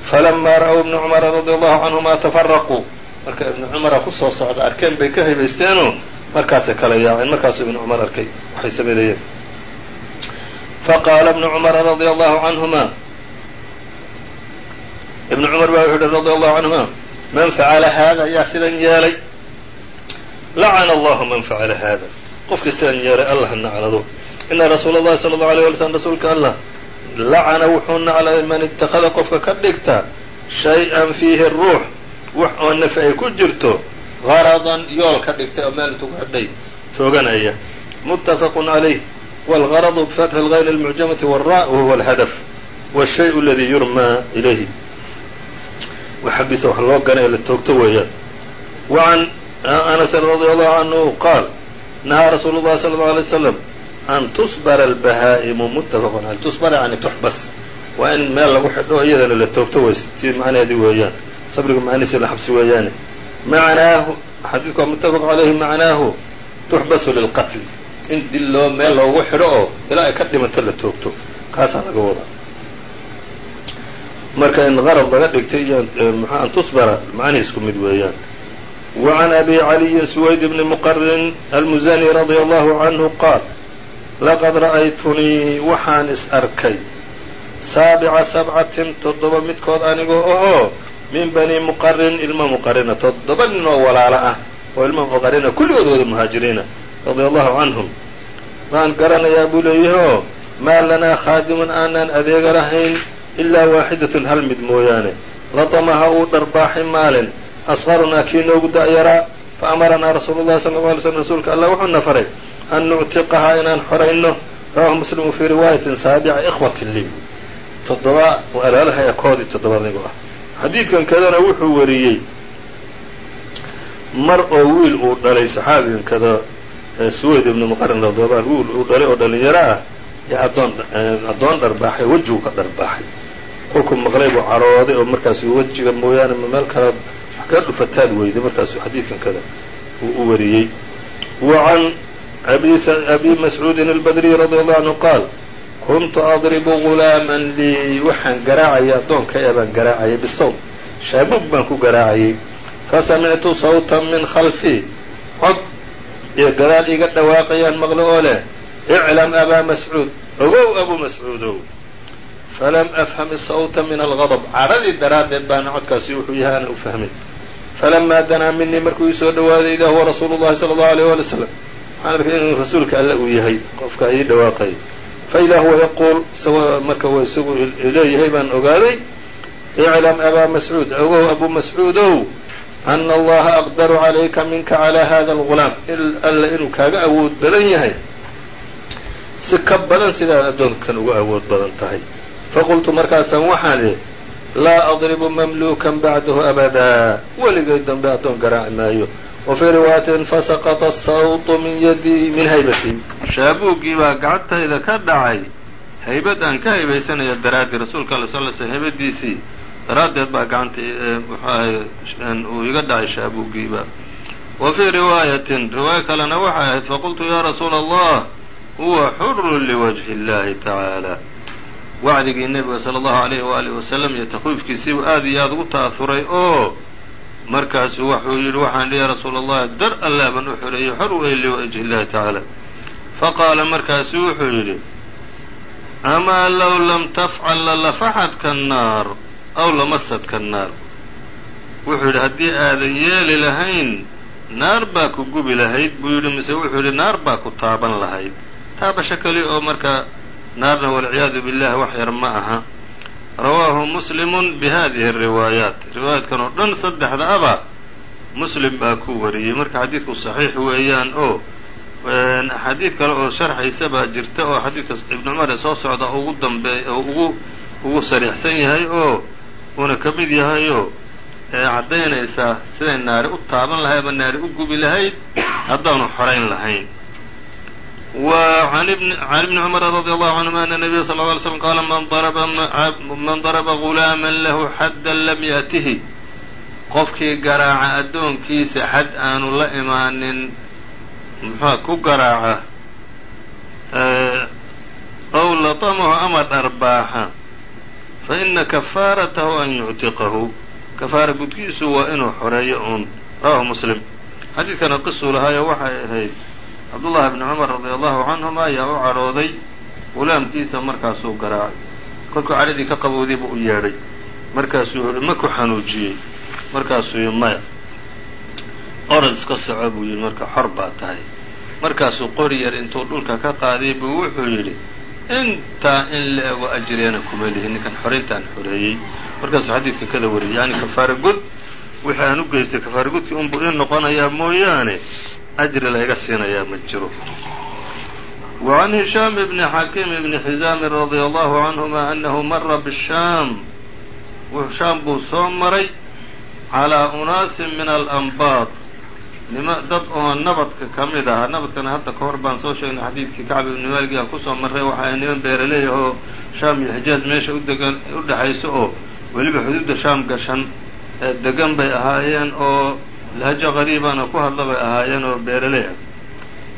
falamaa ra'w ibna cumara radi allahu canhuma tafaraquu marka ibnu cumara ku soo socda arkeen bay ka haybaysteenoo markaasay kala yaaceen markaasuu ibnu cumar arkay waxay sameynayeen. Faqaala ibnu cumara radia allahu canhuma ibnu cumar baa wuxuu yihi radia allahu canhuma man facala haada yaa sidan yeelay lacana allahu man facala haada qofkii sidan yeelay allah naclado ina rasuula اllahi sala allahu alيyه wala slm rasuulka allah lacana wuxuu nacladay man itakada qofka ka dhigta shay-an fiihi ruux wax oo nafi ay ku jirto garadan yool ka dhigtay oo meel intuu ku xidhay tooganaya muttafaqu calayh wاlgaradu bifatxi اlgayr اlmucjamati wالra wahuwa alhadaf wالshay اladii yurmaa ilayhi wax xaggiisa wax loo gana ee la toogto weeyaan wa can anasin radi allahu canhu qaal nahaa rasuulu llahi sala allau alay slam an tusbara albahaa'imu muttafaqun caley tusbara yani tuxbas waa in meel lagu xidho iyadana la toogto way tii macnaheedii weeyaan sabriga macnihiisa la xabsi weeyaane macnaahu xadiidku waa muttafaq calayhi macnaahu tuxbasu lilqatl in dil loo meel loogu xidho oo ilaa ay ka dhimato la toogto kaasaa laga wadaa marka in weeyaan can abi caliyi suwayd bni muqarin almuzani radia allahu canhu qaal laqad ra'aytunii waxaan is arkay saabica sabcatin toddoba midkood anigoo ahoo min bani muqarin ilma muqarina toddoba nin oo walaalo ah oo ilma muqarina kulligood wada muhaajiriina radia allahu canhum waan garanayaa buu leeyahoo maa lanaa khaadimun aanaan adeega lahayn ilaa waaxidatun hal mid mooyaane latamaha uu dharbaaxay maalin asqarunaa kii noogu da'yaraa fa amaranaa rasuulu llahi sala alla alay slm rasuulka allah wuxuuna faray an nuctiqahaa inaan xorayno. Rawahu muslimu fii riwaayatin saabica ikhwatin li toddoba walaalaha ekoodii toddobanigu ah. Xadiidkan kadana wuxuu wariyey mar oo wiil uu dhalay saxaabigan kada suwayd ibni muqarin radiyallahu anhu wiil uu dhalay oo dhalinyaro ah yaa addoon addoon dharbaaxay wejigu ka dharbaaxay kolkuu maqlay buu carooday oo markaasu wejiga mooyaane meel kalaad kaga dhufataad weyday markaasuu xadiidkan kada uu u wariyey. Wa can abi mascuudin albadriy radi allahu canhu qaal kuntu adribu gulaaman lii waxaan garaacayay addoonkaya baan garaacayay bisawt shaabug baan ku garaacayay. Fasamictu sawtan min khalfii cod iyo gadaal iga dhawaaqayaan maqlo oo leh. Iclam abaa mascuud. Ogow abuu mascuudow. Falam afham isawta min algadb cadhadii daraaddeed baana codkaasi wuxuu yahay aanan u fahmin falamaa danaa minii markuu ii soo dhowaaday idaa huwa rasuulu llahi sala allahu aleyh waali wslam waxaan arkay inuu rasuulka alle uu yahay qofka ii dhawaaqay faidaa huwa yaquul isagoo marka isagu leeyahay baan ogaaday iclam abaa mascuud ogow abuu mascuudow ana allaha aqdaru calayka minka calaa hada algulaam alle inuu kaaga awood badan yahay si ka badan sidaad addoonkan uga awood badan tahay faqultu markaasaan waxaan idhi laa adribu mamluukan bacdahu abadaa weligay dambe addoon garaaci maayo wa fii riwaayatin fasaqata asawtu min yadii min haybatii shaabuuggii baa gacantayda ka dhacay haybad aan ka haybaysanaya daraaddii rasuulka alla sal sl haybadiisii daraaddeed baa gacanta uu iga dhacay shaabuuggiiba wa fii riwaayatin riwaayo kalena waxay ahayd faqultu yaa rasuula allah huwa xurun liwajhi اllahi tacaala wacdigii nebiga sala allahu alayhi waalihi wasalam iyo takwiifkiisiibu aad iyo aada ugu ta'ahuray oo markaasuu waxuu yidhi waxaan ya rasuula allah dar allah baan u xoreeyey xor wey liwajhi illahi tacaala faqaala markaasuu wuxuu yidhi amaa low lam tafcal lalafaxadka annaar aw lamasadka annaar wuxuu yidhi haddii aadan yeeli lahayn naar baa ku gubi lahayd buu yidhi mise wuxuu yidhi naar baa ku taaban lahayd. Taabasho keli oo marka naarna walciyaadu billahi wax yar ma aha rawaahu muslimun bihadihi ariwaayaat riwaayaadkan oo dhan saddexda aba muslim baa ku wariyey marka xadiidku saxiix weeyaan oo xadiid kale oo sharxaysa baa jirta oo xadiidka ibnu cumar ee soo socda ugu dambeey ugu ugu sariixsan yahay oo uuna ka mid yahayoo caddaynaysaa siday naari u taaban lahayd ama naari u gubi lahayd haddaanu xorayn lahayn وعn بن cمر رضي الله عنهma أن النبي صلى اه علي سلم qال man ضربa غuلاama lahu xadا lm yأtihi qofkii garaaca addoonkiisa xad aanu la imaanin mxua ku garaaca ow laطmhu ama dharbaaxa faإna kafaaratahu an yuctiqahu kafaara gudkiisu waa inuu xoreeyo uun rawahu mslim xadiidkana qisuu lahaayo waxay ahayd cabdullahi bni cumar radia allahu canhuma ayaa u cadhooday gulaamkiisa markaasuu garaacay kolkuu cadhadii ka qabowday buu u yeedhay. Markaasuu yihi ma ku xanuujiyey? Markaasuu yihi maya. Orad iska soco buu yidhi marka xor baa tahay. Markaasuu qori yar intuu dhulka ka qaaday buu wuxuu yidhi intaa in la ego ajriyana kuma lihi ninkan xorayntaan xoreeyey. Markaasuu xadiidka kada wariyay yacni kafaara gud? Wixii aan u geystay kafaara gudkii unbuu ii noqonayaa mooyaane ajri layga siinayaa ma jiro وعn هiشhام بن xakim بن حiزاm رadي الله عanهma أنhu mara bالsham shaam buu soo maray calىa unaasi min alanbaad nima dad oo nabadka ka mid ahaa nabadkana hadda ka hor baan soo sheegnay xadiidkii kacb ibni maaligi aan kusoo marray waxa niman beeraleey oo shaam iyo xijaaz meesha udegan u dhexayso oo weliba xuduudda shaam gashan ee degan bay ahaayeen oo lahajo qariibana ku hadla bay ahaayeen oo beeraley ah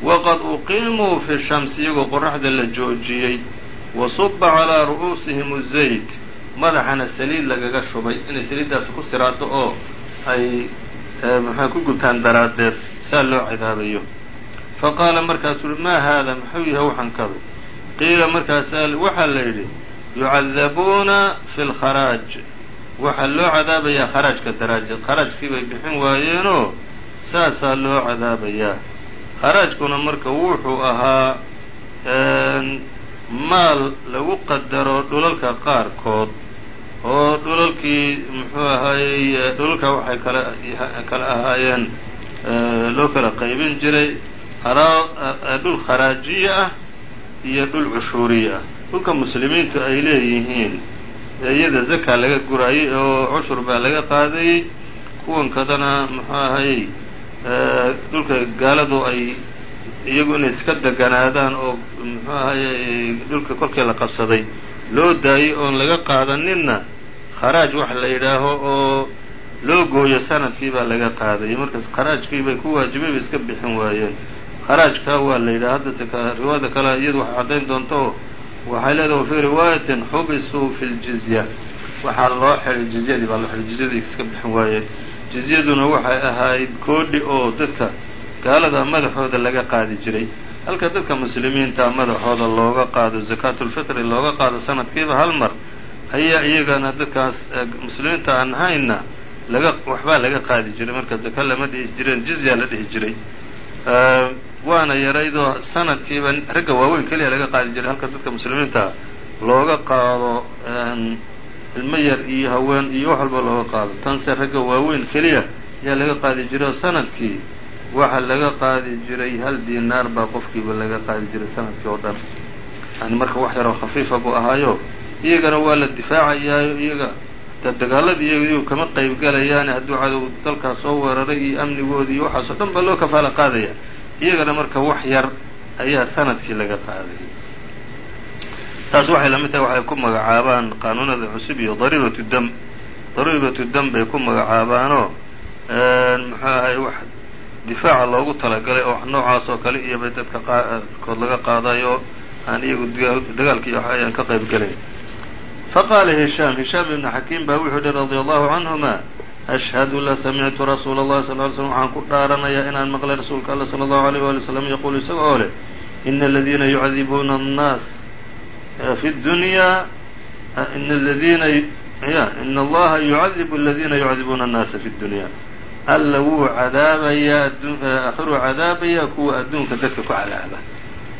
waqad uqiimuu fi shamsi iyagoo qoraxda la joojiyey wa suba calaa ru'uusihim الzayt madaxana saliid lagaga shubay inay saliiddaasi ku siraado oo ay maxaa ku gubtaan daraaddeed saa loo cadaabayo faqaala markaasuu uhi maa haada muxuu yahay waxaan kadu qiila markaasa waxaa la yidhi yucadabuuna fi lkharaaj waxaa loo cadaabayaa kharaajka daraajad kharaajkii bay bixin waayeenoo saasaa loo cadaabayaa. Kharaajkuna marka wuxuu ahaa maal lagu qadaro dhulalka qaarkood oo dhulalkii muxuu ahaayey dhulalka waxay kala kala ahaayeen loo kala qaybin jiray dhul kharaajiye ah iyo dhul cushuuriye ah. Dhulka muslimiintu ay leeyihiin iyada zaka laga guraayey oo cushur baa laga qaadayey kuwankadana muxuu ahayey dhulka gaaladu ay iyagu inay iska deganaadaan oo muxuu ahayey dhulka kolkii la qabsaday. Loo daayey oon laga qaadaninna kharaaj wax la yidhaaho oo loo gooyo sannadkii baa laga qaadayay markaas kharaajkii bay ku waajibay bay iska bixin waayeen. Kharaajka waa la yidhaha haddase riwaayada kale iyadu waxay caddayn doonto oo waxay leedahay wafii riwaayatin xubisuu fi ljizya. Waxaa loo xihay jizyadii baa loo xihay jizyadii iska bixin waayeen jizyaduna waxay ahayd koodhi oo dadka gaalada madaxooda laga qaadi jiray. Halka dadka muslimiinta madaxooda looga qaado zakaatulfitri looga qaado sanadkiiba hal mar ayaa iyagana dadkaas muslimiinta aan hayna laga waxbaa laga qaadi jiray. Marka zaka lama dhihi jireen jizya la dhihi jiray waana yaraydoo sanadkiiba ragga waaweyn keliya laga qaadi jiray halka dadka muslimiinta looga qaado ilmo yar iyo haween iyo wax walba looga qaado. Tanse ragga waaweyn keliya ayaa laga qaadi jiray oo sannadkii waxa laga qaadi jiray hal dinaar baa qofkiiba laga qaadi jiray sannadkii oo dhan. Yani marka wax yaroo khafiifa buu ahaayo iyagana waa la difaacayaayo iyaga dagaaladii iyagu kama qayb galayaane hadduu cadow dalkaas soo weeraray iyo amnigoodii iyo waxaasoo dhan baa loo kafaala qaadaya iyagana marka wax yar ayaa sannadkii laga qaadaya taas waxay la mid tahay waxay ku magacaabaan qaanuunada cusub iyo dariibatu dam. Dariibatu dam bay ku magacaabaanoo muxuu ahay wax difaaca loogu talagalay oo noocaas oo kale iyo bay dadka qaarkood laga qaadayo aan iyagu dagaalkii wax ayaan ka qayb gelayn faqaala hishaam hishaam ibnu xakiim baa wuxuu yihi radia allahu canhuma ashhadu la samictu rasuula اllahi sal ly slm waxaan ku dhaaranayaa inaan maqlay rasuulka alla sala allahu aleyh wali wslam yaquulu isaga oo leh ina aladiina yucadibuuna annaas fi dunyaa ina aladiina ya ina allaha yucadibu aladiina yucadibuuna annaasa fi dunya alla wuu cadaabayaa akhiruu cadaabayaa kuwa adduunka dadka ku cadaaba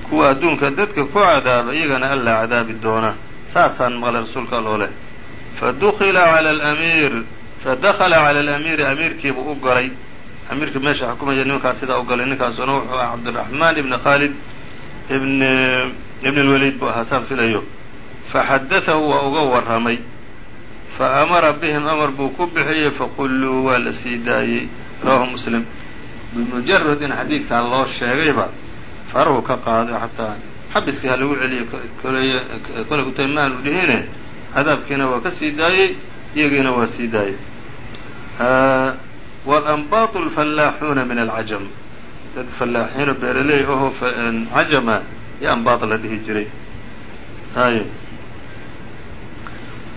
kuwa adduunka dadka ku cadaaba iyagana alla cadaabi doona saasaan maqlay rasuulka alloo leh fadukila cala alamiir fadakala cala alamiiri amiirkiibuu u galay amiirkii meesha xukumaya nimankaas sidaa u galay ninkaasuna wuxuu ahaa cabdiraxmaan ibni khaalid ibn ibn lwaliid buu ahaa saan filayo faxadatahu waa uga warramay fa amara bihim amar buu ku bixiyey faqulluu waa la sii daayey rawahu muslim bimujarad in xadiidkan loo sheegayba farahu ka qaaday xataa xabiskii ha lagu celiyo kole kutay dhihine cadaabkiina waa ka sii daayey iyagiina waa sii daayey walanbaatu alfallaaxuuna min alcajam dad fallaaxiino beeraley ahoo cajama iyo anbaad la dhihi jiray ay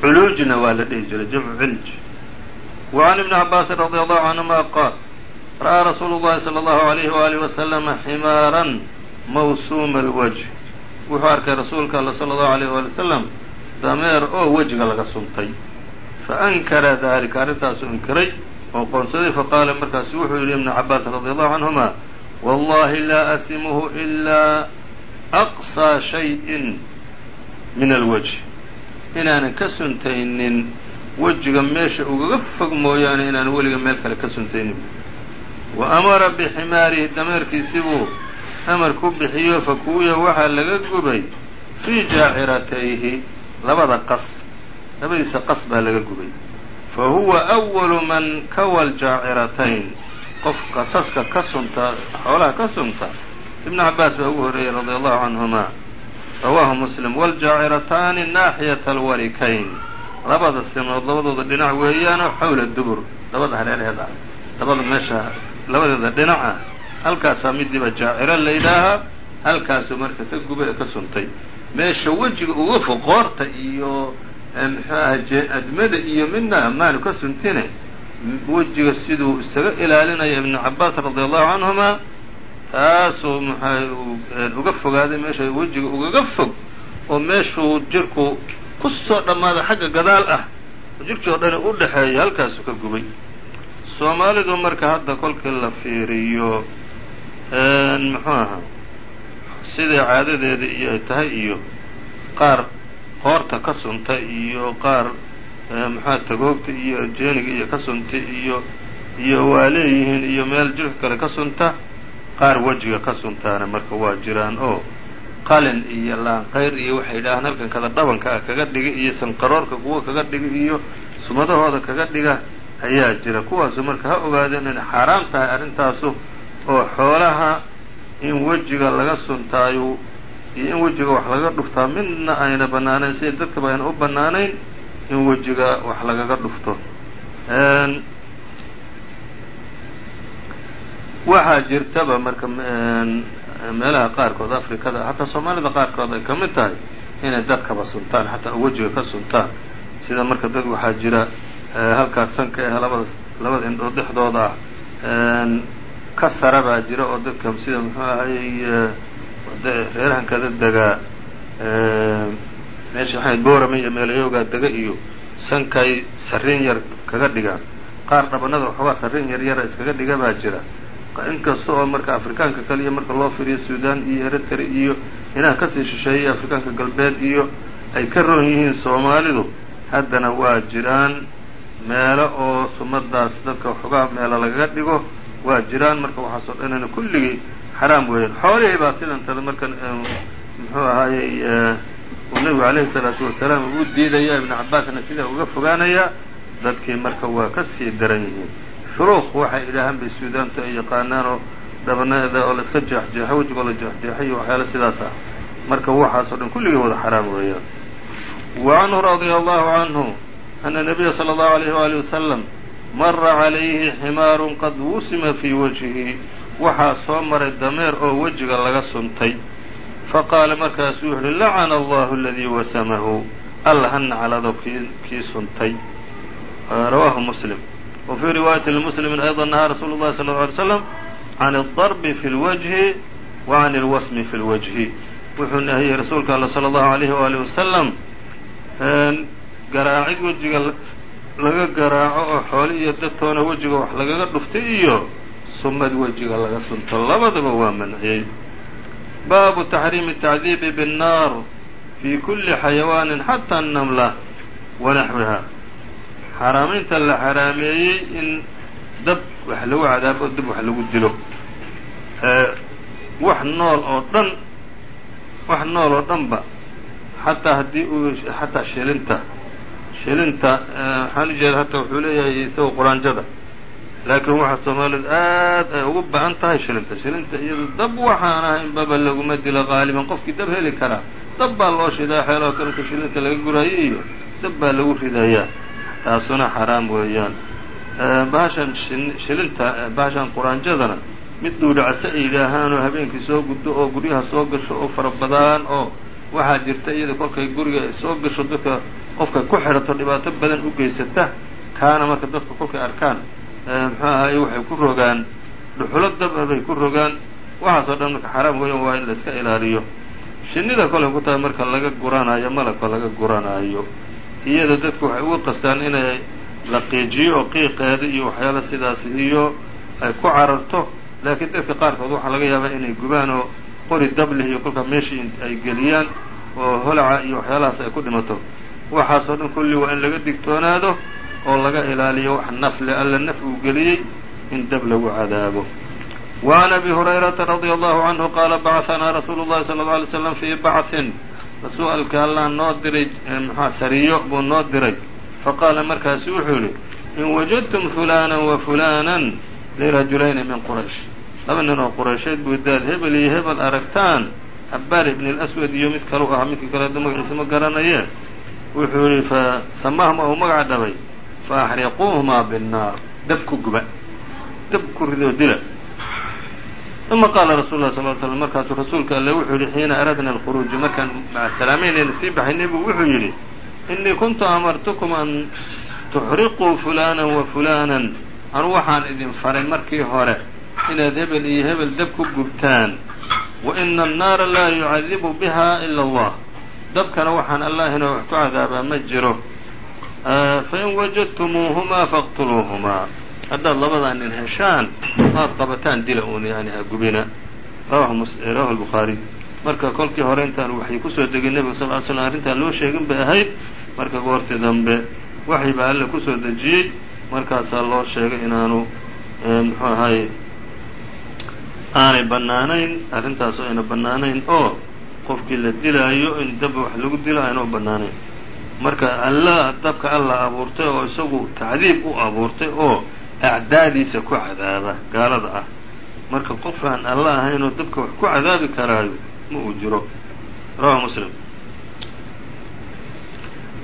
culuujna waa la dhihi jiray jamcu cilj وعn iبn cabaasin radي allahu canهuma qaal ra'aa rasuulu اllahi salى اllahu عalayhi waalihi waslama ximaaran mawsuuma اlwجh wuxuu arkay rasuulka alla salى اllahu عalيyh wali wslam dameer oo wejiga laga suntay faankara dalika arrintaasuu inkiray oo qoonsaday faqaala markaasu wuxuu yidhi ibnu cabaas radi allahu canhuma wallahi laa asimuhu ilaa aqsaa shay-in min alwajh inaanan ka suntaynin wejiga meesha ugaga fog mooyaane inaanan weliga meel kale ka suntaynin wa amara biximaarihi dameerkiisibuu amar ku bixiyo fakuuya waxaa laga gubay fii jaaciratayhi labada qas labadiisa qas baa laga gubay. Fa huwa أwalu man kawal jaaciratayn. Qof qasaska ka sunta xoolaha ka sunta ibnu cabaas baa ugu horreeyey radia allahu canhuma rawaahu muslim wاljaacirataani naaxiyata alwarikayn. Labada simood labadooda dhinac weeyaanoo xawla dubur. Labada hareerheeda labada meesha labadeeda dhinaca. Halkaasaa midiiba jaaciro la yidhaahaa halkaasuu marka ka gubay ee ka suntay. Meesha wejiga uga fog qoorta iyo muxuu aha admada iyo midna maanu ka suntine wejiga siduu isaga ilaalinaya ibnu cabaas radia allahu canhuma taasuu muxua uga fogaaday meesha wejiga ugaga fog oo meeshuu jirku ku soo dhammaada xagga gadaal ah jirkii oo dhani u dhexeeya halkaasuu ka gubay soomaalidu marka hadda kolkii la fiiriyo muxuu ahaa siday caadadeeda iyo ay tahay iyo qaar qoorta ka sunta iyo qaar muxua tagoogta iyo jeeniga iyo ka sunta iyo iyo waa leeyihiin iyo meel jirka kale ka sunta qaar wejiga ka suntaana marka waa jiraan. Oo qalin iyo laanqayr iyo waxay yidhaahaan halkan kada dhabanka ah kaga dhiga iyo sanqaroorka kuwa kaga dhiga iyo sumadahooda kaga dhiga ayaa jira. Kuwaasu marka ha ogaadeen inay xaaraam tahay arrintaasu oo xoolaha in wejiga laga suntaayo iyo in wejiga wax laga dhuftaa midna ayna bannaanayn sida dadkaba ayna u bannaanayn in wejiga wax lagaga dhufto. Waxaa jirtaba marka meelaha qaarkood afrikada hataa soomaalida qaarkood ay ka mid tahay inay dadkaba suntaan xataa wejiga ka suntaan. Sida marka dad waxaa jira halkaas sanka eh labada labada indhood dhexdooda ah ka sara baa jira oo dadka sida muxuu ahayy reerahan kada degaa meesha waxay boorame iyo meelayoogaa dega iyo sankay sarriin yar kaga dhigaan qaar dhabanada waxoogaa sarriin yar yara iskaga dhiga baa jira. Inkasta oo marka afrikaanka kale iyo marka loo firiyo suudaan iyo eritrea iyo inaha ka sii shisheeyay afrikaanka galbeed iyo ay ka roon yihiin soomaalidu haddana waa jiraan meelo oo sumadaas dadka waxoogaa meelo lagaga dhigo waa jiraan marka waxaasoo dhanana kulligii xaraam weeyaan. Xoolihii baa sidantada marka muxuu ahaayey uu nebigu calayhi salaatu wasalaam uu diidaya ibnu cabbaasna sidaa uga fogaanayaa dadkii marka waa ka sii daran yihiin. Shuruuq waxay idhaahaan bay suudaantu ay yaqaanaan oo dhabaneeda oo la iska jeexjeexo wejigoo la jeexjeexay iyo waxyaala sidaas ah. Marka waxaasoo dhan kulligii wada xaraam weeyaan. Wa canhu radia allahu canhu ana nabiya sala allahu alayh waali wasalam mara calayhi ximaarun qad wusima fii wajhihi waxaa soo maray dameer oo wejiga laga suntay. Faqaala markaasuu wuxu uhi lacana allahu aladii wasamahu. Alla ha naclado kii suntay. Rawaahu muslim. Wa riwaayati lmuslimin ayضa nahaa rasuulu llahi sala lla alay slam can aldarbi fi lwajhi wa can alwasmi fi lwajhi wuxuu nahiyey rasuulka alla sala allahu alayhi waali wasalam garaacid wejiga laga garaaco oo xooli iyo dadtoona wejiga wax lagaga dhuftay iyo sumad wejiga laga sunto labadaba waa manciyey baabu taxriimi tacdiibi binnaar fii kulli xayawaanin xataa annamla wa naxwiha xaaraamaynta la xaraameeyey in dab wax lagu cadaabo dab wax lagu dilo wax nool oo dhan wax nool oo dhanba xataa haddii uu xataa shilinta shilinta waxaan u jeeda hata wuxuu leeyahay isaga quraanjada laakiin waxaa soomaalidu aad ay ugu ba'an tahay shilinta. Shilinta iyado dab waxaan ahayn baba laguma dilo qaaliban qofkii dab heli karaa dab baa loo shidaa xeeloo kaleta shilinta laga guraayo iyo dab baa lagu ridayaa. Taasuna xaraam weeyaan. Bahashan shilinta bahashan quraanjadana mid dhuudhacse ay yidhaahaanoo habeenkii soo guddo oo guryaha soo gasho oo fara badaan oo waxaa jirta iyada kolkay guriga soo gasho dadka qofka ku xidhato dhibaato badan u geysata kaana marka dadka kolkay arkaan muxuu ahaye waxay ku rogaan. Dhuxulo daba bay ku rogaan. Waxaasoo dhan marka xaraam weyan waa in la iska ilaaliyo. Shinnida kolay ku tahay marka laga guranaayo malabka laga guranaayo iyada dadku waxay ugu qastaan inay la qiijiyo oo qiiqeeda iyo waxyaala sidaas iyo ay ku cararto. Laakiin dadka qaarkood waxaa laga yaabaa inay gubaan oo qori dablih iyo kolkaa meeshii ay geliyaan oo holaca iyo waxyaalahaas ay ku dhimato. Waxaasoo dhan kulli waa in laga digtoonaado oo laga ilaaliyo wax nafle alla naf uu geliyey in dab lagu cadaabo. Can abi hurayrata radia allahu canhu qaala bacahanaa rasuulu llahi sala alla alay slam fii bachin rasuulka allah noo diray maxaa sariyo buu noo diray. Faqaala markaasu wuxuu yidhi in wajadtum fulana wa fulanan lirajulayni min quraysh. Laba nin oo quraysheed buu daad hebel iyo hebel aragtaan cabbaar ibn اlaswad iyo mid kalu ahaa midkii kale magaciisa ma garanaye wuxuu yihi fa samaahuma uu magaca dhabay faaxriquuhumaa binnaar dab ku guba dab ku ridoo dila uma qaala rasul lah sal slam markaasuu rasuulka alle wuxuu yihi xiina aradna alkhuruuja markaan macasalaameynayna sii baxaynay buu wuxuu yidhi inii kuntu amartukum an tuxriquu fulana wa fulanan anu waxaan idin faray markii hore inaad hebel iyo hebel dab ku gubtaan wa ina annaara laa yucadibu biha ila allah dabkana waxaan allaahina wax ku cadaabaa ma jiro fain wajadtumuuhumaa faqtuluuhumaa haddaad labadaa nin heshaan maad qabataan dila uun yani ha gubina rawahu albukhaariy marka kolkii hore intaan waxay ku soo degay nebiga sal ly slam arrintaan loo sheegin bay ahayd marka goortii dambe waxay baa alle ku soo dejiyey markaasaa loo sheegay inaanu muxuu ahaye aanay bannaanayn arrintaasoo ayna bannaanayn oo qofkii la dilaayo in dab wax lagu dilo ayna u bannaanayn marka alla dabka alla abuurtay oo isagu tacdiib u abuurtay oo acdaadiisa ku cadaaba gaalada ah marka qof aan alla ahaynoo dabka wax ku cadaabi karaayo ma uu jiro rawahu muslim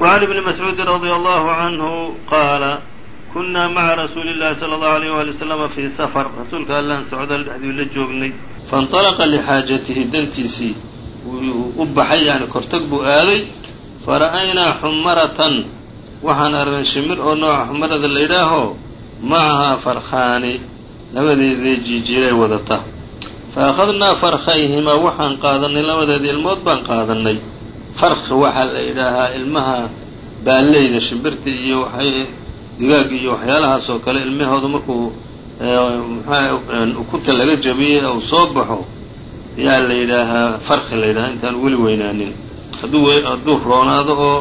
وعn بن مسعوudi رضي الله عنه qاala kunaa maca rasuuli الlahi slى الlه عليه وaلي وسلم fي sفر rasuulka allaan socdaal dhexdii la joognay faاnطلqa لxaajatihi dantiisii u baxay yani kortag buu aaday fara'aynaa xumaratan waxaan aragnay shimir oo nooca xumarada la yidhaaho macahaa farkhaani labadeedii jiijiiray wadata. Fa akhadnaa farkhayhimaa waxaan qaadanay. Labadeedii ilmood baan qaadanay. Farkhi waxaa la yidhaahaa ilmaha baalleyda shimbirta iyo digaag iyo waxyaalahaas oo kale. Ilmahooda markuu ukunta laga jabiyey ou soo baxo yaa la yidhaahaa farki la yidhahaa intaan weli weynaanin hadduu roonaado oo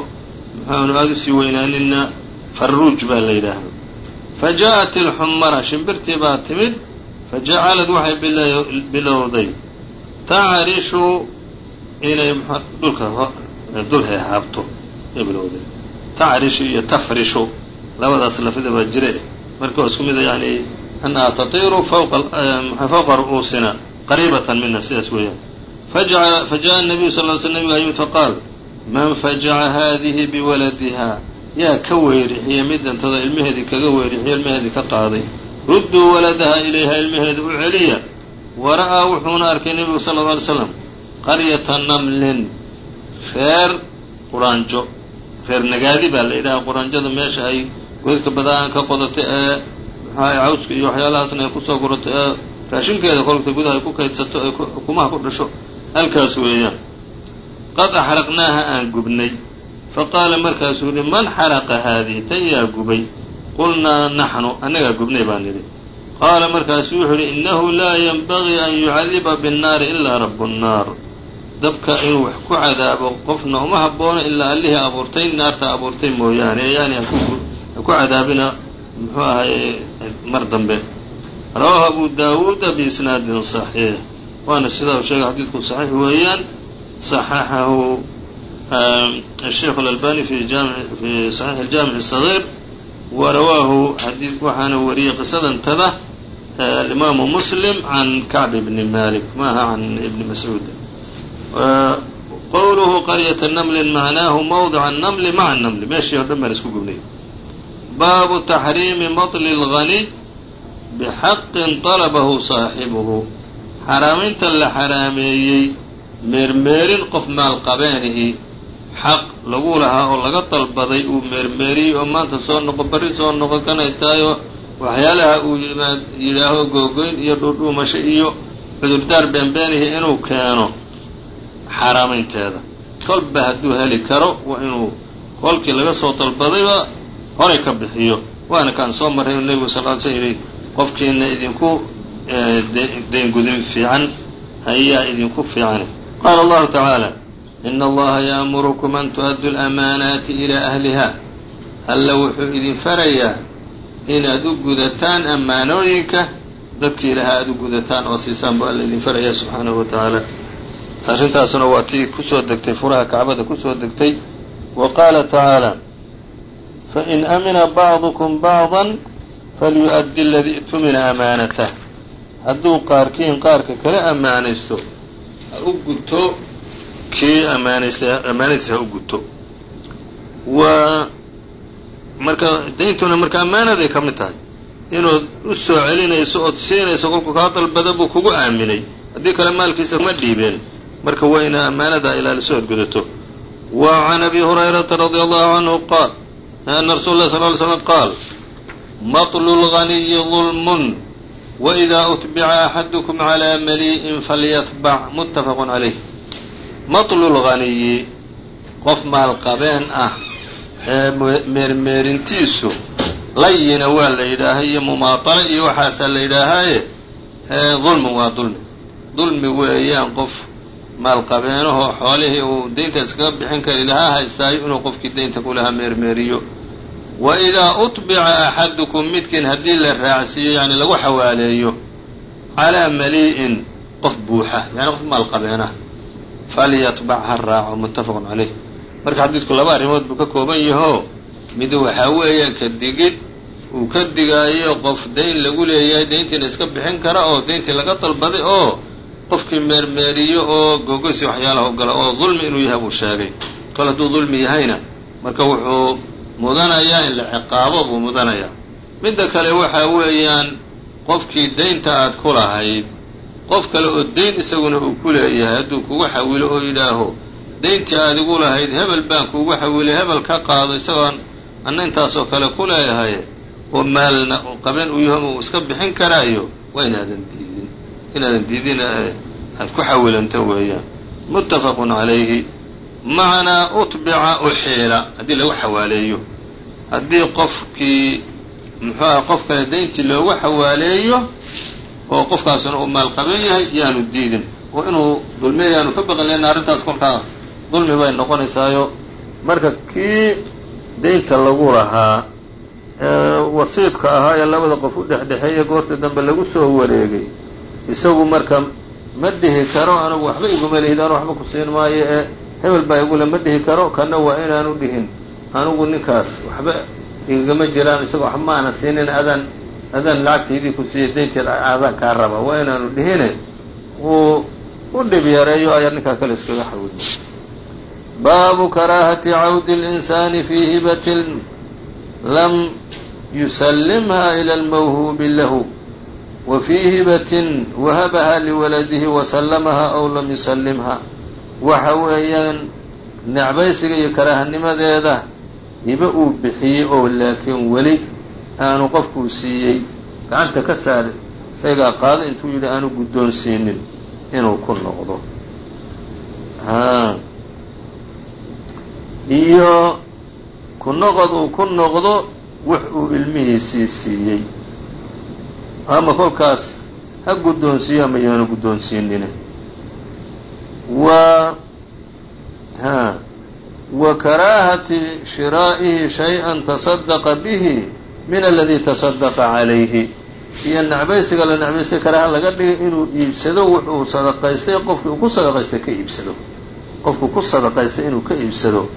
muxuanu aada u sii weynaaninna farruuj baa la yidhaahdaa. Fa ja'at ilxumara shimbirtii baa timid fa jacalad waxay bilowday. Tacarishu inay dhulka dul heehaabto ay bilowday. Tacarishu iyo tafrishu labadaas lafida baa jire. Marka waa isku mida yani annaha tatiiru fawqa ru'uusina qariibatan mina sidaas weeyaan fajaءa الnabiyu sal ly sl nabiga yimid faqaal man fajaca haadihi biwaladiha yaa ka weyrixiyey midantada ilmaheedii kaga weyrixiyey ilmaheedii ka qaaday rudduu waladaha ilayha ilmaheeda u celiya wara'aa wuxuuna arkay nebigu sala lla alay slam qaryata namlin reer quraanjo reer nagaadi baa la yidhaha quraanjada meesha ay godadka badaan ka qodatay ee maxaa cawska iyo waxyaalahaasna ay kusoo gurato ee raashinkeeda kolkta gudaha ay ku kaydsato ay ukumaha ku dhasho halkaas weeyaan. Qad axraqnaaha aan gubnay. Fa qaala markaasuu yihi man xaraqa haadihi tan yaa gubay. Qulnaa naxnu annagaa gubnay baan nidhi qaala markaasuu wuxuu yihi innahu laa yanbagii an yucadiba binnaari ilaa rabu nnaar. Dabka inuu wax ku cadaabo qofna uma haboono ilaa allihii abuurtay naarta abuurtay mooyaane. Yani ha ku cadaabina muxuu ahay mar dambe. Rawaahu abu daawuuda biisnaadin صaxiix waana sidaa uu sheegay xadiidku صaxiix weeyaan صaxaxahu الsheikh اlalbani fi fi صaxiix اjaamiع الصغيir wa rawaahu xadii waxaana wariyey qisadantada alimaamu muslim can kacb bni malik maaha can ibni mascuud qowluhu qaryata namlin macnaahu mawdica الnmli maca الnmli meeshii o dhan baan isku gubnay baabu taxriimi maطli اlganiy bixaqin طalabahu saaxibuhu xaraamaynta la xaraameeyey meermeerin qof maalqabeenihi xaq lagu lahaa oo laga dalbaday uu meermeeriyey oo maanta soo noqo barri soo noqo kanay tahayo waxyaalaha uu yidhaaho googoyn iyo dhuudhuumasho iyo cudurdaar beenbeenihi inuu keeno xaaraamaynteeda kolba hadduu heli karo waa inuu kolkii laga soo dalbadayba horay ka bixiyo. Waana kaan soo marray inuu nebigu sal ly sl yidhi qofkiina idinku deengudin fiican ayaa idinku fiican qaala allahu tacaala ina allaha ya'murukum an tu'addu lamaanaati ilaa ahliha alla wuxuu idin farayaa inaad u gudataan ammaanooyinka dadkii ilaha aad u gudataan oo siisaan buu alla idin farayaa subxaanahu wa tacaala arrintaasuna waa tii ku soo degtay furaha kacbada ku soo degtay wa qaala tacaala fain amina bacdukum bacda falyu'addi aladii i'tumina amaanatah hadduu qaarkiin qaarka kala ammaanaysto ha u guto kii ammaanaystay ammaanadiisa ha u guto. Waa marka dayntuna marka ammaanaday ka mid tahay. Inood u soo celinayso ood siinayso kolku kaa dalbada buu kugu aaminay. Haddii kale maalkiisa kuma dhiibeen. Marka waa ina ammaanadaa ilaaliso ood gudato wa can abi hurayrata radia allahu canhu qaal ana rasuula lah sal ly slam qaal maطlu lganiyi ظulmun wإida utbica axadukum calى malii'in falyatbac muttafaqu calayh maطlu lganiyi qof maalqabeen ah ee meermeerintiisu layina waa la yidhaahay iyo mumaatalo iyo waxaasaa la yidhaahaaye dulmun waa dulmi dulmi weeyaan qof maalqabeenahoo xoolihii uu daynta iskaga bixin kari lahaa haystaayo inuu qofkii daynta ku lahaa meermeeriyo wa idaa utbica axadukum midkiin haddii la raacsiiyo yani lagu xawaaleeyo calaa malii'in qof buuxa yani qof maalqabeenah falyatbac ha raaco muttafaqun calayh. Marka xadiidku laba arrimood buu ka kooban yahoo mid waxaa weeyaan ka digid uu ka digaayo qof dayn lagu leeyahay dayntiina iska bixin kara oo dayntii laga dalbaday oo qofkii meermeeriyo oo gogosi waxyaalaha u gala oo dulmi inuu yahay buu sheegay. Kol hadduu dulmi yahayna marka wuxuu mudanayaa in la ciqaabo buu mudanayaa midda kale waxa weeyaan qofkii daynta aad ku lahayd qof kale oo dayn isaguna uu ku leeyahay hadduu kugu xawilo oo yidhaaho dayntii aad igu lahayd hebel baan kuugu xawilay hebel ka qaado isagoon anna intaasoo kale ku leeyahay oo maalna qaben uu yaho uu iska bixin karaayo waa inaadan diidin. Inaadan diidin aad ku xawilanto weeyaan. Muttafaqun calayhi macnaa utbica uxiila haddii lagu xawaaleeyo. Haddii qofkii muxuu qof kale dayntii loogu xawaaleeyo oo qofkaasuna uu maal qaban yahay yaanu diidin. Oo inuu dulmiya ka baqin leanna arrintaas kolkaa. Dulmi bay noqonaysaayo. Marka kii daynta lagu lahaa wasiidka ahaa ee labada qof u dhexdhexeeya goorta dambe lagu soo wareegay. Isagu marka ma dhihi karo anigu waxba iguma lihid anu waxba ku siin maayo ee hebel baa igule ma dhihi karo kana waa inaanu dhihin. Anigu ninkaas waxba igagama jiraan isaga waxba ma ana siinin adaan adaan lacagtaydii ku siiyey daynteed aadaan kaa raba waa inaanu dhihine. Uu u dhib yareeyo ayaa ninkaa kale iskaga xawilma baabu karaahati cawdi اlinsaani fii hibatin lam yusallimha ila almawhuubi lahu. Wa fii hibatin wahabaha liwaladihi wasallamaha aw lam yusallimha waxa weeyaan necbaysiga iyo karaahanimadeeda hibe uu bixiyey oo laakiin weli aanu qofkuu siiyey gacanta ka saari shaygaa qaado intuu yidhi aanu guddoonsiinin inuu ku noqdo. Iyo ku noqod uu ku noqdo wax uu ilmihiisii siiyey. Ama kolkaas ha guddoonsiiyo ama yaanu guddoonsiinine karaahati shiraa'ihi shay-an tasaddaqa bihi min aladii tasadaqa calayhi iyo necbaysiga la necbaystay karaaha laga dhigay inuu iibsado wuxuu sadaqaystay qofkii uu ku sadaqaystay ka iibsado. Qofku ku sadaqaystay inuu ka iibsado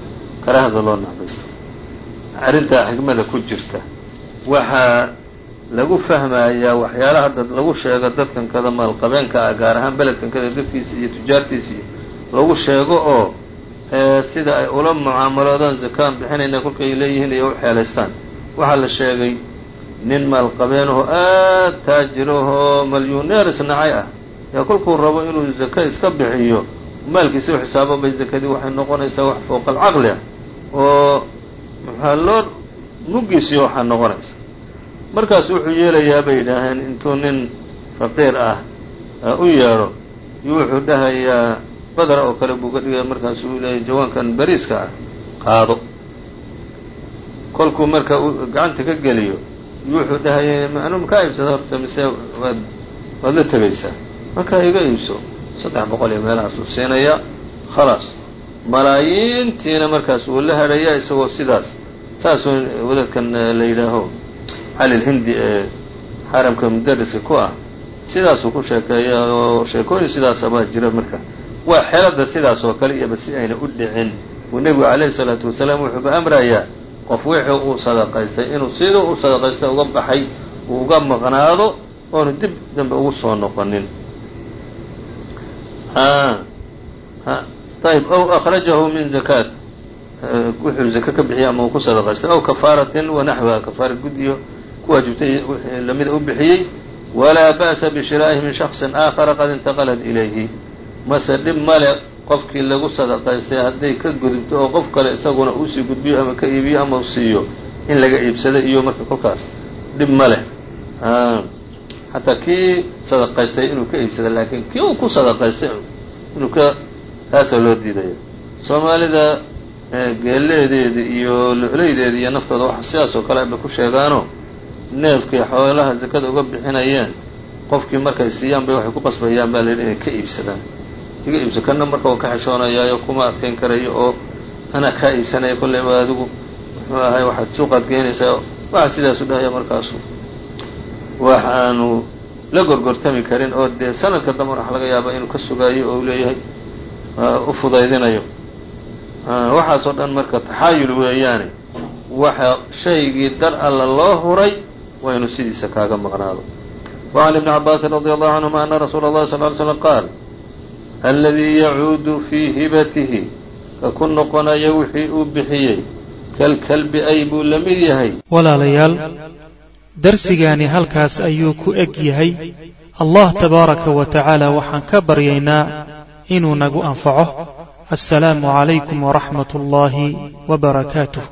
karaahada loo necbaysto arrintaa xikmada ku jirta. Waxaa lagu fahmayaa waxyaalaha dad lagu sheego dadkan kada maalqabeenka ah gaar ahaan beledkan kada dadkiisa iyo tujaartiisa iyo lagu sheego oo sida ay ula mucaamaloodaan zakaan bixinayna kolkay leeyihiin iyo u xeelaystaan. Waxaa la sheegay nin maalqabeenahoo aad taajirahoo malyuneer isnacay ah. Yaa kolkuu rabo inuu zaka iska bixiyo maalkiisa u xisaabo bay zakadii waxay noqonaysaa wax fowqa alcaqli ah. Oo maxaa loo muggiisii waxaa noqonaysa markaas wuxuu yeelayaa bay yidhaaheen intuu nin faqiir ah u yeedho iyo wuxuu dhahayaa badra oo kale buu ka dhigaya markaasu uu leeyahy jawaankan bariiska ah qaado. Kolkuu marka gacanta ka geliyo iyo wuxuu dhahayay anu makaa iibsada horta mise waad waad la tegaysaa markaa iga iibso saddex boqol iyo meelahaasuu siinayaa khalaas. Malaayiintiina markaas wuu la hadhayaa isagoo sidaas saasuu wadadkan la yidhaaho cali lhindi ee xaramka mudariska ku ah sidaasuu ku sheekeeya oo sheekooyin sidaasabaa jira marka. Waa xelada sidaas oo kale iyoba si ayna u dhicin. Buu nebigu calayhi salaatu wasalaam wuxuuba amrayaa qof wixii uu sadaqaystay inuu siduu u sadaqaystay uga baxay uu uga maqnaado oonu dib dambe ugu soo noqonin. Ayb aw akhrajahu min zakaat. Wuxuu zaka ka bixiyey ama uu ku sadaqaystay aw kafaaratin wanaxwiha kafaara gud iyo ku waajibtay lamida u bixiyey walaa ba'sa bishiraa'ihi min shaksin aakhara qad intaqalat ilayhi. Mase dhib male qofkii lagu sadaqaystay hadday ka gudubto oo qof kale isaguna uusii gudbiyo ama ka iibiyo ama siiyo in laga iibsado iyo marka kolkaas. Dhib ma leh. Xataa kii sadaqaystay inuu ka iibsado laakiin kii uu ku sadaqaystay inuu ka taasaa loo diidaya soomaalida geeleedeeda iyo lo-leydeeda iyo naftooda waxa sidaas oo kale ayba ku sheegaano neefkii xoolaha zakada uga bixinayeen qofkii markay siiyaan bay waxay ku qasbayaan baa layidhi inay ka iibsadaan. Iga iibso kana marka waa ka xeshoonayaayo kuma adkayn karayo oo anaa kaa iibsanaya kolleyba adigu muxuu ahay waxaad suuqaad geynaysaa waxa sidaasu dhahaya markaasu. Waxaanu la gorgortami karin oo dee sanadka damban waxa laga yaabaa inuu ka sugaayo oo u leeyahay u fudaydinayo. Waxaasoo dhan marka taxaayul weeyaane waxa shaygii dar alla loo huray waa inuu sidiisa kaaga maqnaado وعn iبn cabاasi رadي الlه عanهuma ana rasuula الlahi صl ly slm qaal aladii yacuudu fii hibatihi ka ku noqonaya wixii uu bixiyey kalkalbi ay buu la mid yahay
walaalayaal darsigaani halkaas ayuu ku eg yahay allah tabaaraka wa tacaala waxaan ka baryaynaa inuu nagu anfaco assalaamu calaykum waraxmat ullaahi wbarakaatuh